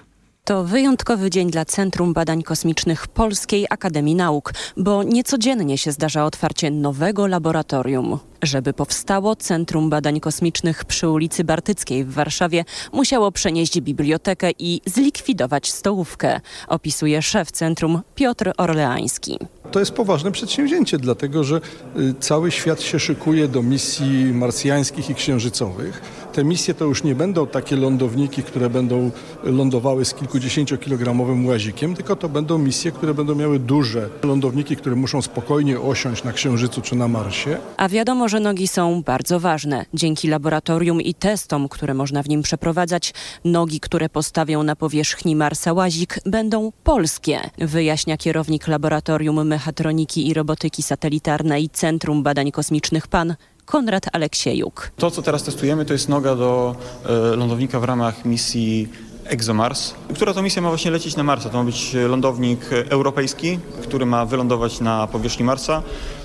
To wyjątkowy dzień dla Centrum Badań Kosmicznych Polskiej Akademii Nauk, bo niecodziennie się zdarza otwarcie nowego laboratorium. Żeby powstało Centrum Badań Kosmicznych przy ulicy Bartyckiej w Warszawie musiało przenieść bibliotekę i zlikwidować stołówkę, opisuje szef centrum Piotr Orleański. To jest poważne przedsięwzięcie, dlatego że y, cały świat się szykuje do misji marsjańskich i księżycowych. Te misje to już nie będą takie lądowniki, które będą lądowały z kilkudziesięciokilogramowym łazikiem, tylko to będą misje, które będą miały duże lądowniki, które muszą spokojnie osiąść na Księżycu czy na Marsie. A wiadomo, że nogi są bardzo ważne. Dzięki laboratorium i testom, które można w nim przeprowadzać, nogi, które postawią na powierzchni Marsa łazik, będą polskie, wyjaśnia kierownik laboratorium mechatroniki i robotyki satelitarnej Centrum Badań Kosmicznych PAN Konrad Aleksiejuk. To, co teraz testujemy, to jest noga do e, lądownika w ramach misji ExoMars, która to misja ma właśnie lecieć na Marsa. To ma być lądownik europejski, który ma wylądować na powierzchni Marsa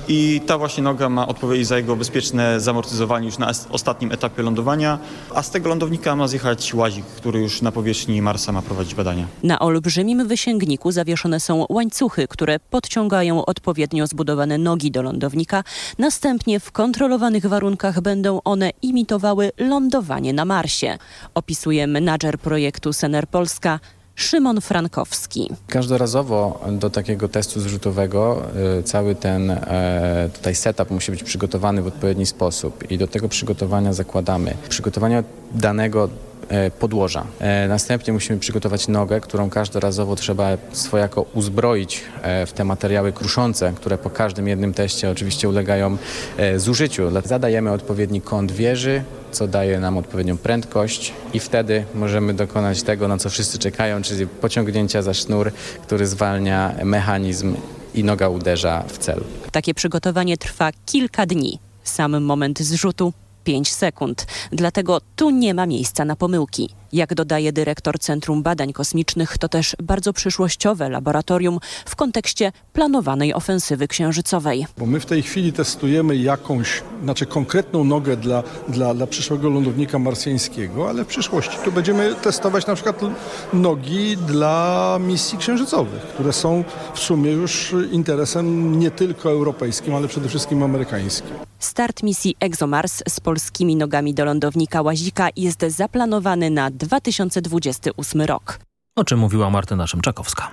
i ta właśnie noga ma odpowiedzieć za jego bezpieczne zamortyzowanie już na ostatnim etapie lądowania, a z tego lądownika ma zjechać łazik, który już na powierzchni Marsa ma prowadzić badania. Na olbrzymim wysięgniku zawieszone są łańcuchy, które podciągają odpowiednio zbudowane nogi do lądownika. Następnie w kontrolowanych warunkach będą one imitowały lądowanie na Marsie. Opisuje menadżer projektu Sener Polska Szymon Frankowski. Każdorazowo do takiego testu zrzutowego y, cały ten e, tutaj setup musi być przygotowany w odpowiedni sposób i do tego przygotowania zakładamy przygotowania danego podłoża. E, następnie musimy przygotować nogę, którą każdorazowo trzeba swojako uzbroić w te materiały kruszące, które po każdym jednym teście oczywiście ulegają zużyciu. Zadajemy odpowiedni kąt wieży, co daje nam odpowiednią prędkość i wtedy możemy dokonać tego, na co wszyscy czekają, czyli pociągnięcia za sznur, który zwalnia mechanizm i noga uderza w cel. Takie przygotowanie trwa kilka dni. Sam moment zrzutu 5 sekund. Dlatego tu nie ma miejsca na pomyłki. Jak dodaje dyrektor Centrum Badań Kosmicznych, to też bardzo przyszłościowe laboratorium w kontekście planowanej ofensywy księżycowej. Bo my w tej chwili testujemy jakąś, znaczy konkretną nogę dla, dla, dla przyszłego lądownika marsjańskiego, ale w przyszłości tu będziemy testować na przykład nogi dla misji księżycowych, które są w sumie już interesem nie tylko europejskim, ale przede wszystkim amerykańskim. Start misji ExoMars z polskimi nogami do lądownika Łazika jest zaplanowany na 2028 rok. O czym mówiła Martyna Szymczakowska.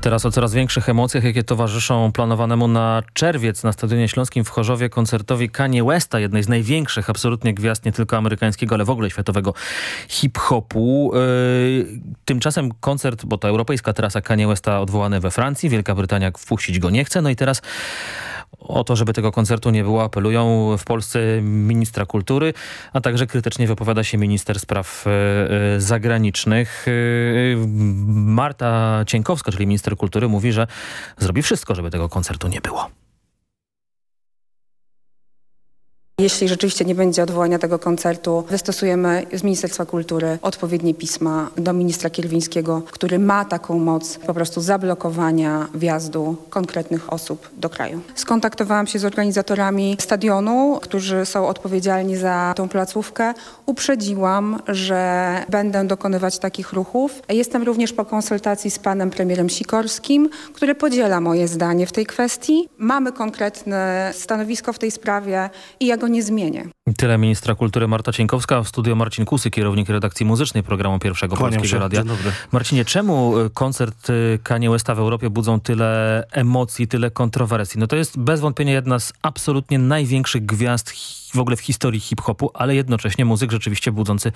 Teraz o coraz większych emocjach, jakie towarzyszą planowanemu na czerwiec na Stadionie Śląskim w Chorzowie koncertowi Kanye Westa, jednej z największych absolutnie gwiazd nie tylko amerykańskiego, ale w ogóle światowego hip-hopu. Yy, tymczasem koncert, bo to europejska trasa Kanye Westa odwołany we Francji, Wielka Brytania wpuścić go nie chce, no i teraz o to, żeby tego koncertu nie było, apelują w Polsce ministra kultury, a także krytycznie wypowiada się minister spraw e, e, zagranicznych. E, Marta Cienkowska, czyli minister kultury, mówi, że zrobi wszystko, żeby tego koncertu nie było. Jeśli rzeczywiście nie będzie odwołania tego koncertu, wystosujemy z Ministerstwa Kultury odpowiednie pisma do ministra Kierwińskiego, który ma taką moc po prostu zablokowania wjazdu konkretnych osób do kraju. Skontaktowałam się z organizatorami stadionu, którzy są odpowiedzialni za tą placówkę. Uprzedziłam, że będę dokonywać takich ruchów. Jestem również po konsultacji z panem premierem Sikorskim, który podziela moje zdanie w tej kwestii. Mamy konkretne stanowisko w tej sprawie i ja go nie zmienię. Tyle ministra kultury Marta Cieńkowska. W studio Marcin Kusy, kierownik redakcji muzycznej programu Pierwszego Kłaniam Polskiego się. Radia. Marcinie, czemu y, koncert y, Kanye Westa w Europie budzą tyle emocji, tyle kontrowersji? No to jest bez wątpienia jedna z absolutnie największych gwiazd w ogóle w historii hip-hopu, ale jednocześnie muzyk rzeczywiście budzący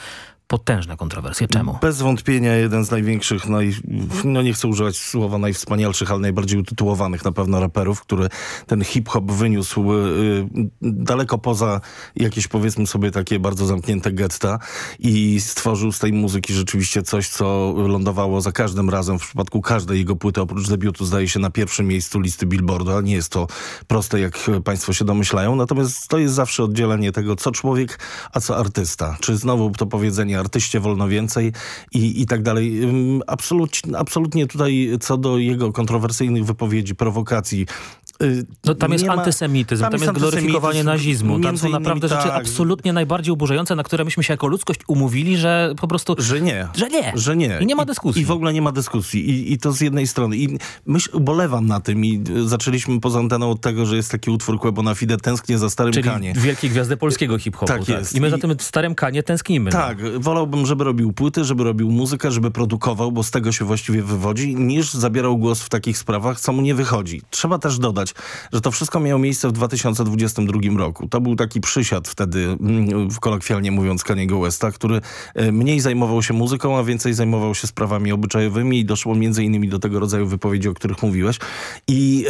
potężne kontrowersje. Czemu? Bez wątpienia jeden z największych, naj, no nie chcę używać słowa najwspanialszych, ale najbardziej utytułowanych na pewno raperów, który ten hip-hop wyniósł y, daleko poza jakieś powiedzmy sobie takie bardzo zamknięte getta i stworzył z tej muzyki rzeczywiście coś, co lądowało za każdym razem w przypadku każdej jego płyty, oprócz debiutu zdaje się na pierwszym miejscu listy Billboardu, a nie jest to proste, jak państwo się domyślają, natomiast to jest zawsze oddzielenie tego, co człowiek, a co artysta. Czy znowu to powiedzenie artyście wolno więcej i, i tak dalej. Ym, Absolutnie, tutaj co do jego kontrowersyjnych wypowiedzi, prowokacji, No, tam jest ma- antysemityzm, tam, jest antysemityzm, gloryfikowanie nazizmu, tam są naprawdę innymi rzeczy tak. absolutnie najbardziej oburzające, na które myśmy się jako ludzkość umówili, że po prostu... Że nie. Że nie. Że nie. I nie ma dyskusji. I w ogóle nie ma dyskusji. I, i to z jednej strony. I myśl, ubolewam na tym i y, zaczęliśmy poza anteną od tego, że jest taki utwór Quebona Fide Tęsknię za starym Czyli Kanie. wielkie gwiazdy polskiego hip-hopu. Tak jest. I my za I- tym starym Kanie tęsknimy. no. Tak, wolałbym, żeby robił płyty, żeby robił muzykę, żeby produkował, bo z tego się właściwie wywodzi, niż zabierał głos w takich sprawach, co mu nie wychodzi. Trzeba też dodać, że to wszystko miało miejsce w 2022 roku. To był taki przysiad wtedy, mm, w kolokwialnie mówiąc, Kaniego Westa, który e, mniej zajmował się muzyką, a więcej zajmował się sprawami obyczajowymi i doszło między innymi do tego rodzaju wypowiedzi, o których mówiłeś. I,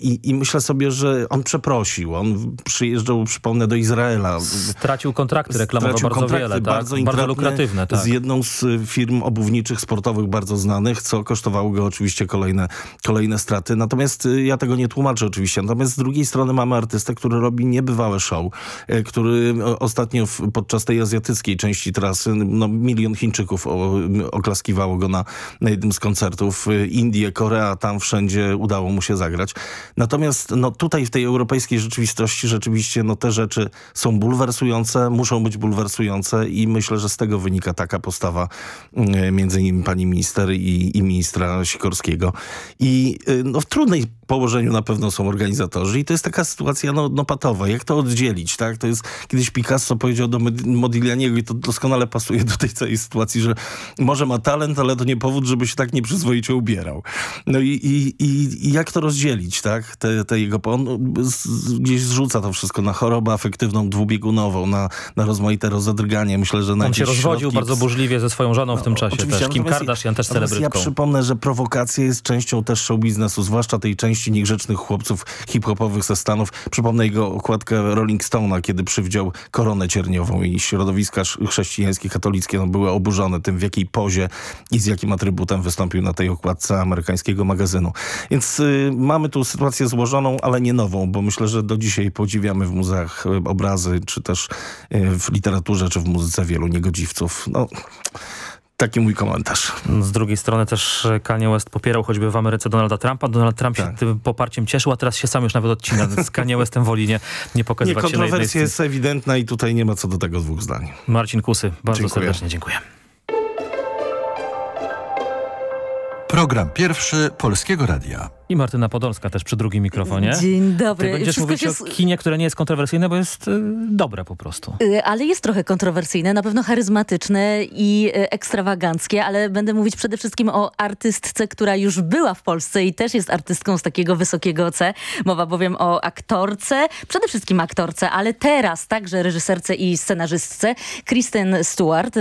i, i myślę sobie, że on przeprosił. On przyjeżdżał, przypomnę, do Izraela. Stracił kontrakty reklamowe Stracił bardzo kontrakty wiele, tak? bardzo, bardzo lukratywne. Tak. Z jedną z y, firm obuwniczych, sportowych bardzo znanych, co kosztowało go oczywiście kolejne, kolejne straty. Natomiast y, ja tego nie tłumaczę oczywiście. Natomiast z drugiej strony mamy artystę, który robi niebywałe show, y, który o- ostatnio w, podczas tej azjatyckiej części trasy, no, milion Chińczyków o, oklaskiwało go na, na jednym z koncertów. Y, Indie, Korea, tam wszędzie udało mu się zagrać. Natomiast no, tutaj w tej europejskiej rzeczywistości rzeczywiście no, te rzeczy są bulwersujące, muszą być bulwersujące i myślę, że z tego wynika taka postawa między innymi pani minister i, i ministra Sikorskiego. I no, w trudnej położeniu na pewno są organizatorzy i to jest taka sytuacja no, no patowa. Jak to oddzielić, tak? To jest, kiedyś Picasso powiedział do Mod- Modiglianiego i to doskonale pasuje do tej całej sytuacji, że może ma talent, ale to nie powód, żeby się tak nieprzyzwoicie ubierał. No i, i, i, jak to rozdzielić, tak? Te, te jego, on gdzieś zrzuca to wszystko na chorobę afektywną dwubiegunową, na, na rozmaite rozedrganie. Myślę, że na On się rozwodził środki bardzo burzliwie ze swoją żoną w tym czasie Oczywiście, też. Kim Kardashian też celebrytką. Ja przypomnę, że prowokacja jest częścią też show biznesu, zwłaszcza tej części chłopców hip-hopowych ze Stanów. Przypomnę jego okładkę Rolling Stone'a, kiedy przywdział koronę cierniową i środowiska chrześcijańskie, katolickie no, były oburzone tym, w jakiej pozie i z jakim atrybutem wystąpił na tej okładce amerykańskiego magazynu. Więc y, mamy tu sytuację złożoną, ale nie nową, bo myślę, że do dzisiaj podziwiamy w muzeach y, obrazy, czy też y, w literaturze, czy w muzyce wielu niegodziwców. No, taki mój komentarz. Z drugiej strony też Kanye West popierał choćby w Ameryce Donalda Trumpa. Donald Trump Tak. się tym poparciem cieszył, a teraz się sam już nawet odcina. Z Kanye Westem woli nie, nie Nie, pokazywać się na kontrowersja jest ewidentna i tutaj nie ma co do tego dwóch zdań. Marcin Kusy, bardzo Dziękuję. serdecznie dziękuję. Program pierwszy Polskiego Radia. I Martyna Podolska też przy drugim mikrofonie. Dzień dobry. Ty będziesz Wszystko mówić się o kinie, które nie jest kontrowersyjne, bo jest y, dobre po prostu. Y, Ale jest trochę kontrowersyjne, na pewno charyzmatyczne i y, ekstrawaganckie, ale będę mówić przede wszystkim o artystce, która już była w Polsce i też jest artystką z takiego wysokiego C. Mowa bowiem o aktorce, przede wszystkim aktorce, ale teraz także reżyserce i scenarzystce Kristen Stewart,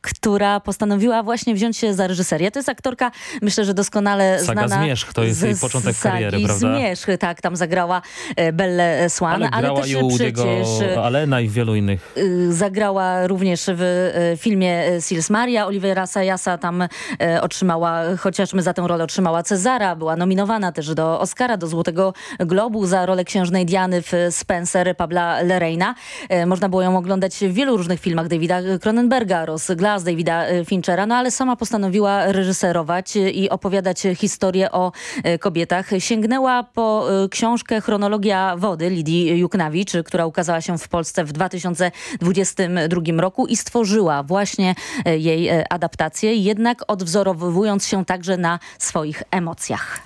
która postanowiła właśnie wziąć się za reżyserię. To jest aktorka, myślę, że doskonale Saga znana Zmierzch to jest jej początek kariery, prawda? Zmierzch, tak, tam zagrała e, Belle Swan, ale, ale, też i u przecież... Alena i wielu innych. Zagrała również w filmie Sils Maria. Olivera Sayasa tam otrzymała, chociażby za tę rolę otrzymała Cezara, była nominowana też do Oscara, do Złotego Globu za rolę księżnej Diany w Spencer Pabla Lereina. Można było ją oglądać w wielu różnych filmach Davida Cronenberga, Ross Glass, Davida Finchera, no ale sama postanowiła reżyserować i opowiadać historię o kobietach. Sięgnęła po książkę Chronologia Wody Lidii Juknawicz, która ukazała się w Polsce w 2022 roku i stworzyła właśnie jej adaptację, jednak odwzorowując się także na swoich emocjach.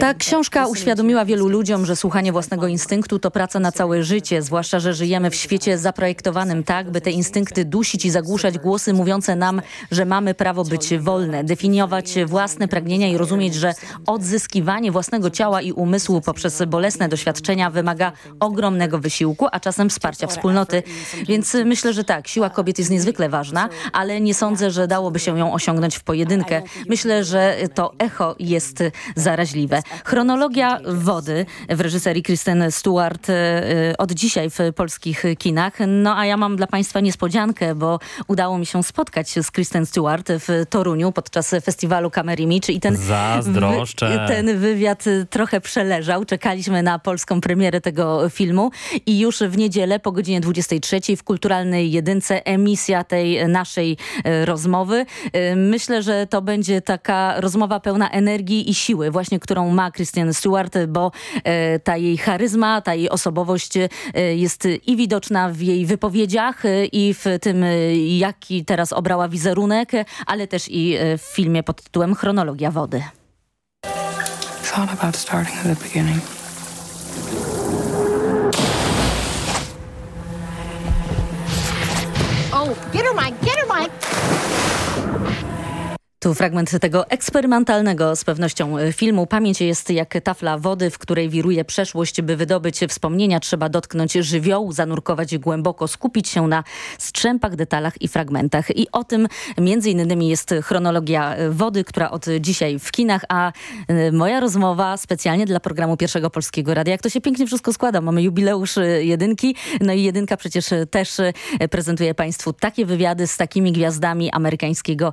Ta książka uświadomiła wielu ludziom, że słuchanie własnego instynktu to praca na całe życie, zwłaszcza, że żyjemy w świecie zaprojektowanym tak, by te instynkty dusić i zagłuszać głosy mówiące nam, że mamy prawo być wolne, definiować własne pragnienia i rozumieć, że odzyskiwanie własnego ciała i umysłu poprzez bolesne doświadczenia wymaga ogromnego wysiłku, a czasem wsparcia wspólnoty. Więc myślę, że tak, siła kobiet jest niezwykle ważna, ale nie sądzę, że dałoby się ją osiągnąć w pojedynkę. Myślę, że to echo jest zaraźliwe. Chronologia wody w reżyserii Kristen Stewart y, od dzisiaj w polskich kinach. No a ja mam dla Państwa niespodziankę, bo udało mi się spotkać z Kristen Stewart w Toruniu podczas festiwalu Kamery Mitch i ten, Zazdroszczę. ten wywiad trochę przeleżał. Czekaliśmy na polską premierę tego filmu i już w niedzielę po godzinie 23 w Kulturalnej Jedynce emisja tej naszej y, rozmowy. Y, myślę, że to będzie taka rozmowa pełna energii i siły, właśnie którą ma Christian Stewart, bo e, ta jej charyzma, ta jej osobowość e, jest i widoczna w jej wypowiedziach e, i w tym, jaki teraz obrała wizerunek, ale też i w filmie pod tytułem Chronologia wody. Thought about starting at the beginning. Tu fragment tego eksperymentalnego z pewnością e, filmu. Pamięć jest jak tafla wody, w której wiruje przeszłość. By wydobyć wspomnienia trzeba dotknąć żywiołu, zanurkować głęboko, skupić się na strzępach, detalach i fragmentach. I o tym między innymi jest chronologia e, wody, która od dzisiaj w kinach, a e, moja rozmowa specjalnie dla programu Pierwszego Polskiego Radia. Jak to się pięknie wszystko składa. Mamy jubileusz jedynki, no i jedynka przecież też prezentuje Państwu takie wywiady z takimi gwiazdami amerykańskiego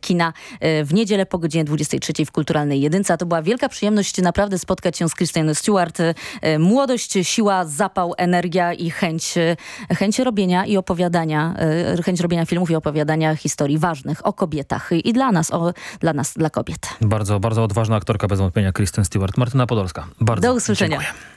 kina w niedzielę po godzinie 23 w Kulturalnej Jedynce. A to była wielka przyjemność naprawdę spotkać się z Kristen Stewart. E, młodość, siła, zapał, energia i chęć, e, chęć robienia i opowiadania, e, chęć robienia filmów i opowiadania historii ważnych o kobietach i dla nas, o, dla nas, dla kobiet. Bardzo, bardzo odważna aktorka bez wątpienia Kristen Stewart. Martyna Podolska. Bardzo Do usłyszenia. Dziękuję.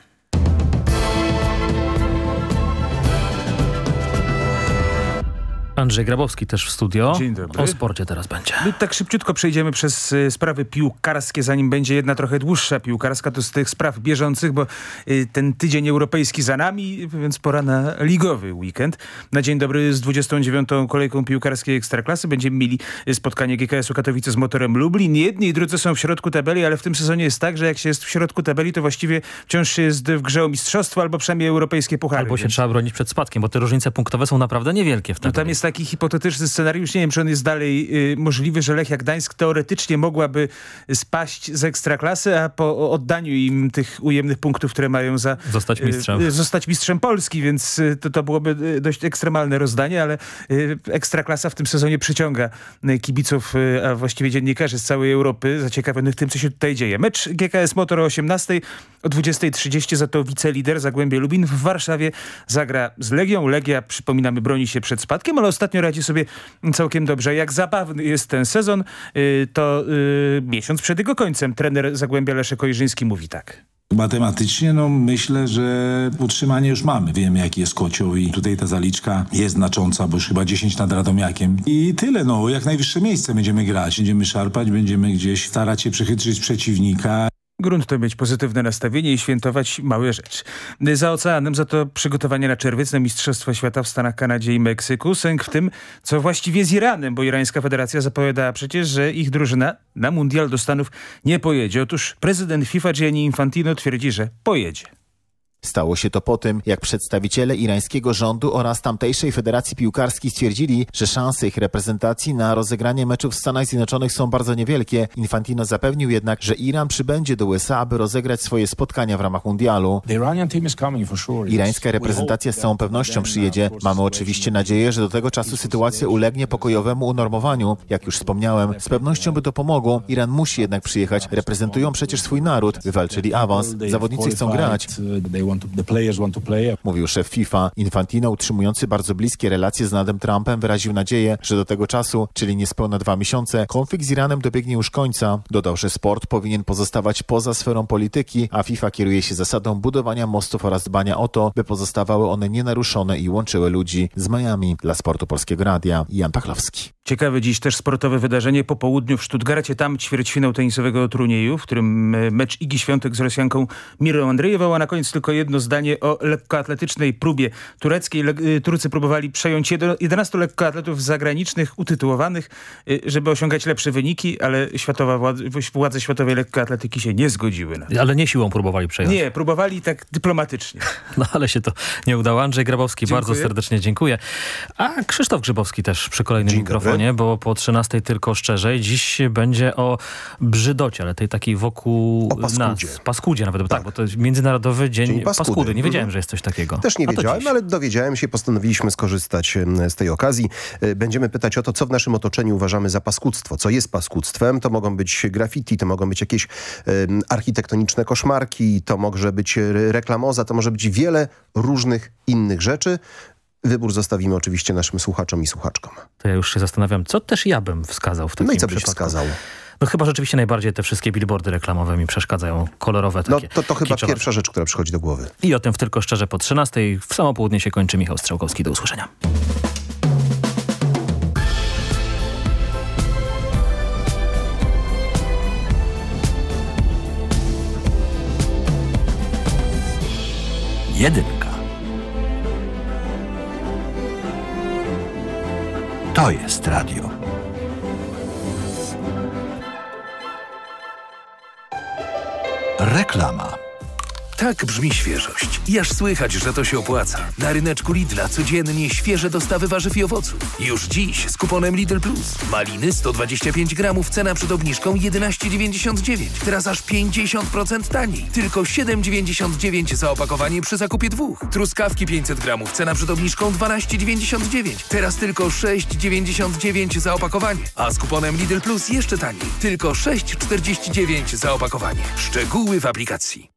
Andrzej Grabowski też w studio. Dzień dobry. O sporcie teraz będzie. My tak szybciutko przejdziemy przez y, sprawy piłkarskie, zanim będzie jedna trochę dłuższa piłkarska. To z tych spraw bieżących, bo y, ten tydzień europejski za nami, więc pora na ligowy weekend. Na dzień dobry z 29. kolejką piłkarskiej Ekstraklasy będziemy mieli spotkanie GKS-u Katowice z Motorem Lublin. Jedni i drudzy są w środku tabeli, ale w tym sezonie jest tak, że jak się jest w środku tabeli, to właściwie wciąż się jest w grze o mistrzostwo albo przynajmniej europejskie puchary. Albo się więc... trzeba bronić przed spadkiem, bo te różnice punktowe są naprawdę niewielkie w tabeli. No tam jest taki hipotetyczny scenariusz, nie wiem, czy on jest dalej y, możliwy, że Lechia Gdańsk teoretycznie mogłaby spaść z Ekstraklasy, a po oddaniu im tych ujemnych punktów, które mają za... Zostać mistrzem. Y, zostać mistrzem Polski, więc y, to, to byłoby y, dość ekstremalne rozdanie, ale y, Ekstraklasa w tym sezonie przyciąga y, kibiców, a właściwie dziennikarzy z całej Europy zaciekawionych tym, co się tutaj dzieje. Mecz GKS Motor o 18, o 20.30 za to wicelider Zagłębie Lubin w Warszawie zagra z Legią. Legia, przypominamy, broni się przed spadkiem, ale ostatnio radzi sobie całkiem dobrze. Jak zabawny jest ten sezon, y, to y, miesiąc przed jego końcem trener Zagłębia Leszek Ojrzyński mówi tak. Matematycznie no myślę, że utrzymanie już mamy. Wiemy jaki jest kocioł i tutaj ta zaliczka jest znacząca, bo już chyba 10 nad Radomiakiem. I tyle, no jak najwyższe miejsce będziemy grać. Będziemy szarpać, będziemy gdzieś starać się przechytrzyć przeciwnika. Grunt to mieć pozytywne nastawienie i świętować małe rzeczy. Za oceanem za to przygotowanie na czerwiec na Mistrzostwa Świata w Stanach, Kanadzie i Meksyku. Sęk w tym, co właściwie z Iranem, bo irańska federacja zapowiadała przecież, że ich drużyna na mundial do Stanów nie pojedzie. Otóż prezydent FIFA Gianni Infantino twierdzi, że pojedzie. Stało się to po tym, jak przedstawiciele irańskiego rządu oraz tamtejszej Federacji Piłkarskiej stwierdzili, że szanse ich reprezentacji na rozegranie meczów w Stanach Zjednoczonych są bardzo niewielkie. Infantino zapewnił jednak, że Iran przybędzie do USA, aby rozegrać swoje spotkania w ramach mundialu. Irańska reprezentacja z całą pewnością przyjedzie. Mamy oczywiście nadzieję, że do tego czasu sytuacja ulegnie pokojowemu unormowaniu. Jak już wspomniałem, z pewnością by to pomogło. Iran musi jednak przyjechać. Reprezentują przecież swój naród. Wywalczyli awans. Zawodnicy chcą grać. Mówił szef FIFA. Infantino, utrzymujący bardzo bliskie relacje z Nadem Trumpem, wyraził nadzieję, że do tego czasu, czyli niespełna dwa miesiące, konflikt z Iranem dobiegnie już końca. Dodał, że sport powinien pozostawać poza sferą polityki, a FIFA kieruje się zasadą budowania mostów oraz dbania o to, by pozostawały one nienaruszone i łączyły ludzi z Miami. Dla Sportu Polskiego Radia, Jan Pachlowski. Ciekawe dziś też sportowe wydarzenie po południu w Stuttgarcie. Tam ćwierćfinał tenisowego turnieju, w którym e, mecz Igi Świątek z Rosjanką Mirą Andrejewą, a na koniec tylko jedno zdanie o lekkoatletycznej próbie tureckiej. Le e, Turcy próbowali przejąć 11 lekkoatletów zagranicznych utytułowanych, e, żeby osiągać lepsze wyniki, ale światowa władze, władze światowej lekkoatletyki się nie zgodziły. Na to. Ale nie siłą próbowali przejąć. Nie, próbowali tak dyplomatycznie. *laughs* No ale się to nie udało. Andrzej Grabowski, dziękuję. bardzo serdecznie dziękuję. A Krzysztof Grzybowski też przy kolejnym Dzień mikrofonie, dobry. bo po 13 tylko szczerzej. Dziś będzie o brzydocie, ale tej takiej wokół o paskudzie. nas. Paskudzie nawet, tak. tak, bo to jest Międzynarodowy Dzień, Dzień paskudy. paskudy. Nie wiedziałem, że jest coś takiego. Też nie wiedziałem, ale dowiedziałem się, postanowiliśmy skorzystać z tej okazji. E, będziemy pytać o to, co w naszym otoczeniu uważamy za paskudztwo. Co jest paskudztwem? To mogą być graffiti, to mogą być jakieś um, architektoniczne koszmarki, to może być reklamoza, to może być wiele różnych innych rzeczy. Wybór zostawimy oczywiście naszym słuchaczom i słuchaczkom. To ja już się zastanawiam, co też ja bym wskazał w takim No i co byś wskazał? No chyba rzeczywiście najbardziej te wszystkie billboardy reklamowe mi przeszkadzają, kolorowe takie. No to, to chyba kiczowe. pierwsza rzecz, która przychodzi do głowy. I o tym w Tylko Szczerze po 13. W samo południe się kończy Michał Strzałkowski. Do usłyszenia. Jedynka. To jest radio. Reklama. Tak brzmi świeżość. Jaż słychać, że to się opłaca. Na ryneczku Lidla codziennie świeże dostawy warzyw i owoców. Już dziś z kuponem Lidl Plus. Maliny 125 gramów, cena przed obniżką 11,99. Teraz aż 50% taniej. Tylko 7,99 za opakowanie przy zakupie dwóch. Truskawki 500 gramów, cena przed obniżką 12,99. Teraz tylko 6,99 za opakowanie. A z kuponem Lidl Plus jeszcze taniej. Tylko 6,49 za opakowanie. Szczegóły w aplikacji.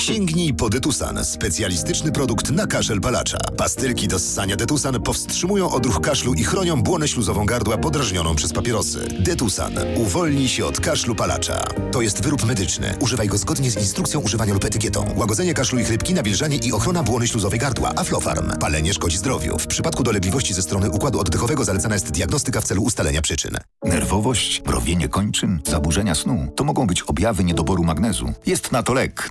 Sięgnij po Detusan, specjalistyczny produkt na kaszel palacza. Pastylki do ssania Detusan powstrzymują odruch kaszlu i chronią błonę śluzową gardła podrażnioną przez papierosy. Detusan. Uwolnij się od kaszlu palacza. To jest wyrób medyczny. Używaj go zgodnie z instrukcją używania lub etykietą. Łagodzenie kaszlu i chrypki, nawilżanie i ochrona błony śluzowej gardła. Aflofarm. Palenie szkodzi zdrowiu. W przypadku dolegliwości ze strony układu oddechowego zalecana jest diagnostyka w celu ustalenia przyczyn. Nerwowość, mrowienie kończyn, zaburzenia snu to mogą być objawy niedoboru magnezu. Jest na to lek.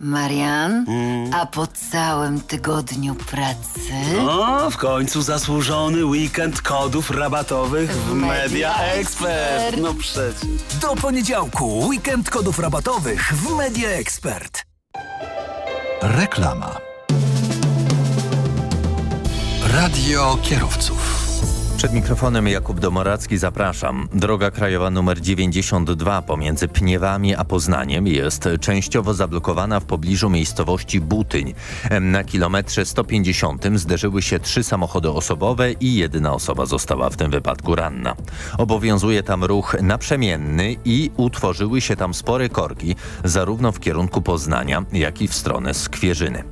Marian, a po całym tygodniu pracy... No, w końcu zasłużony weekend kodów rabatowych w Media Expert. No przecież. Do poniedziałku weekend kodów rabatowych w Media Expert. Reklama. Radio kierowców. Przed mikrofonem Jakub Domoracki zapraszam. Droga krajowa numer 92 pomiędzy Pniewami a Poznaniem jest częściowo zablokowana w pobliżu miejscowości Butyń. Na kilometrze 150 zderzyły się trzy samochody osobowe i jedna osoba została w tym wypadku ranna. Obowiązuje tam ruch naprzemienny i utworzyły się tam spore korki zarówno w kierunku Poznania, jak i w stronę Skwierzyny.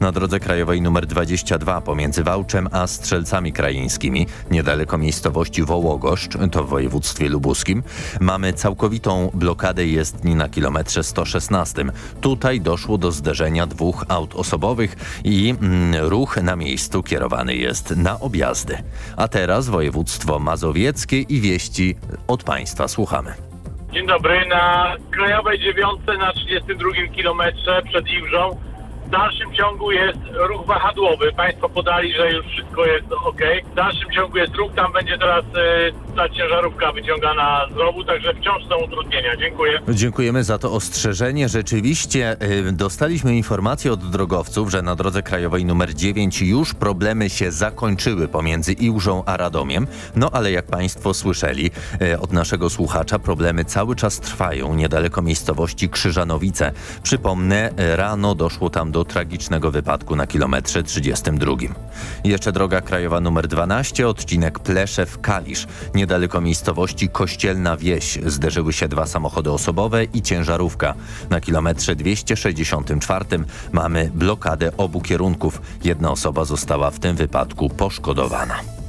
Na drodze krajowej numer 22 pomiędzy Wałczem a Strzelcami Krajeńskimi, niedaleko miejscowości Wołogoszcz, to w województwie lubuskim, mamy całkowitą blokadę jezdni na kilometrze 116. Tutaj doszło do zderzenia dwóch aut osobowych i mm, ruch na miejscu kierowany jest na objazdy. A teraz województwo mazowieckie i wieści od państwa słuchamy. Dzień dobry. Na Krajowej dziewiątce na 32 kilometrze przed Iwrzą dalszym ciągu jest ruch wahadłowy. Państwo podali, że już wszystko jest ok. W dalszym ciągu jest ruch, tam będzie teraz y, ta ciężarówka wyciągana z rowu, także wciąż są utrudnienia. Dziękuję. Dziękujemy za to ostrzeżenie. Rzeczywiście y, dostaliśmy informację od drogowców, że na drodze krajowej numer 9 już problemy się zakończyły pomiędzy Iłżą a Radomiem. No ale jak Państwo słyszeli y, od naszego słuchacza, problemy cały czas trwają niedaleko miejscowości Krzyżanowice. Przypomnę, y, rano doszło tam do tragicznego wypadku na kilometrze 32. Jeszcze droga krajowa numer 12, odcinek Pleszew-Kalisz. Niedaleko miejscowości Kościelna Wieś zderzyły się dwa samochody osobowe i ciężarówka. Na kilometrze 264 mamy blokadę obu kierunków. Jedna osoba została w tym wypadku poszkodowana.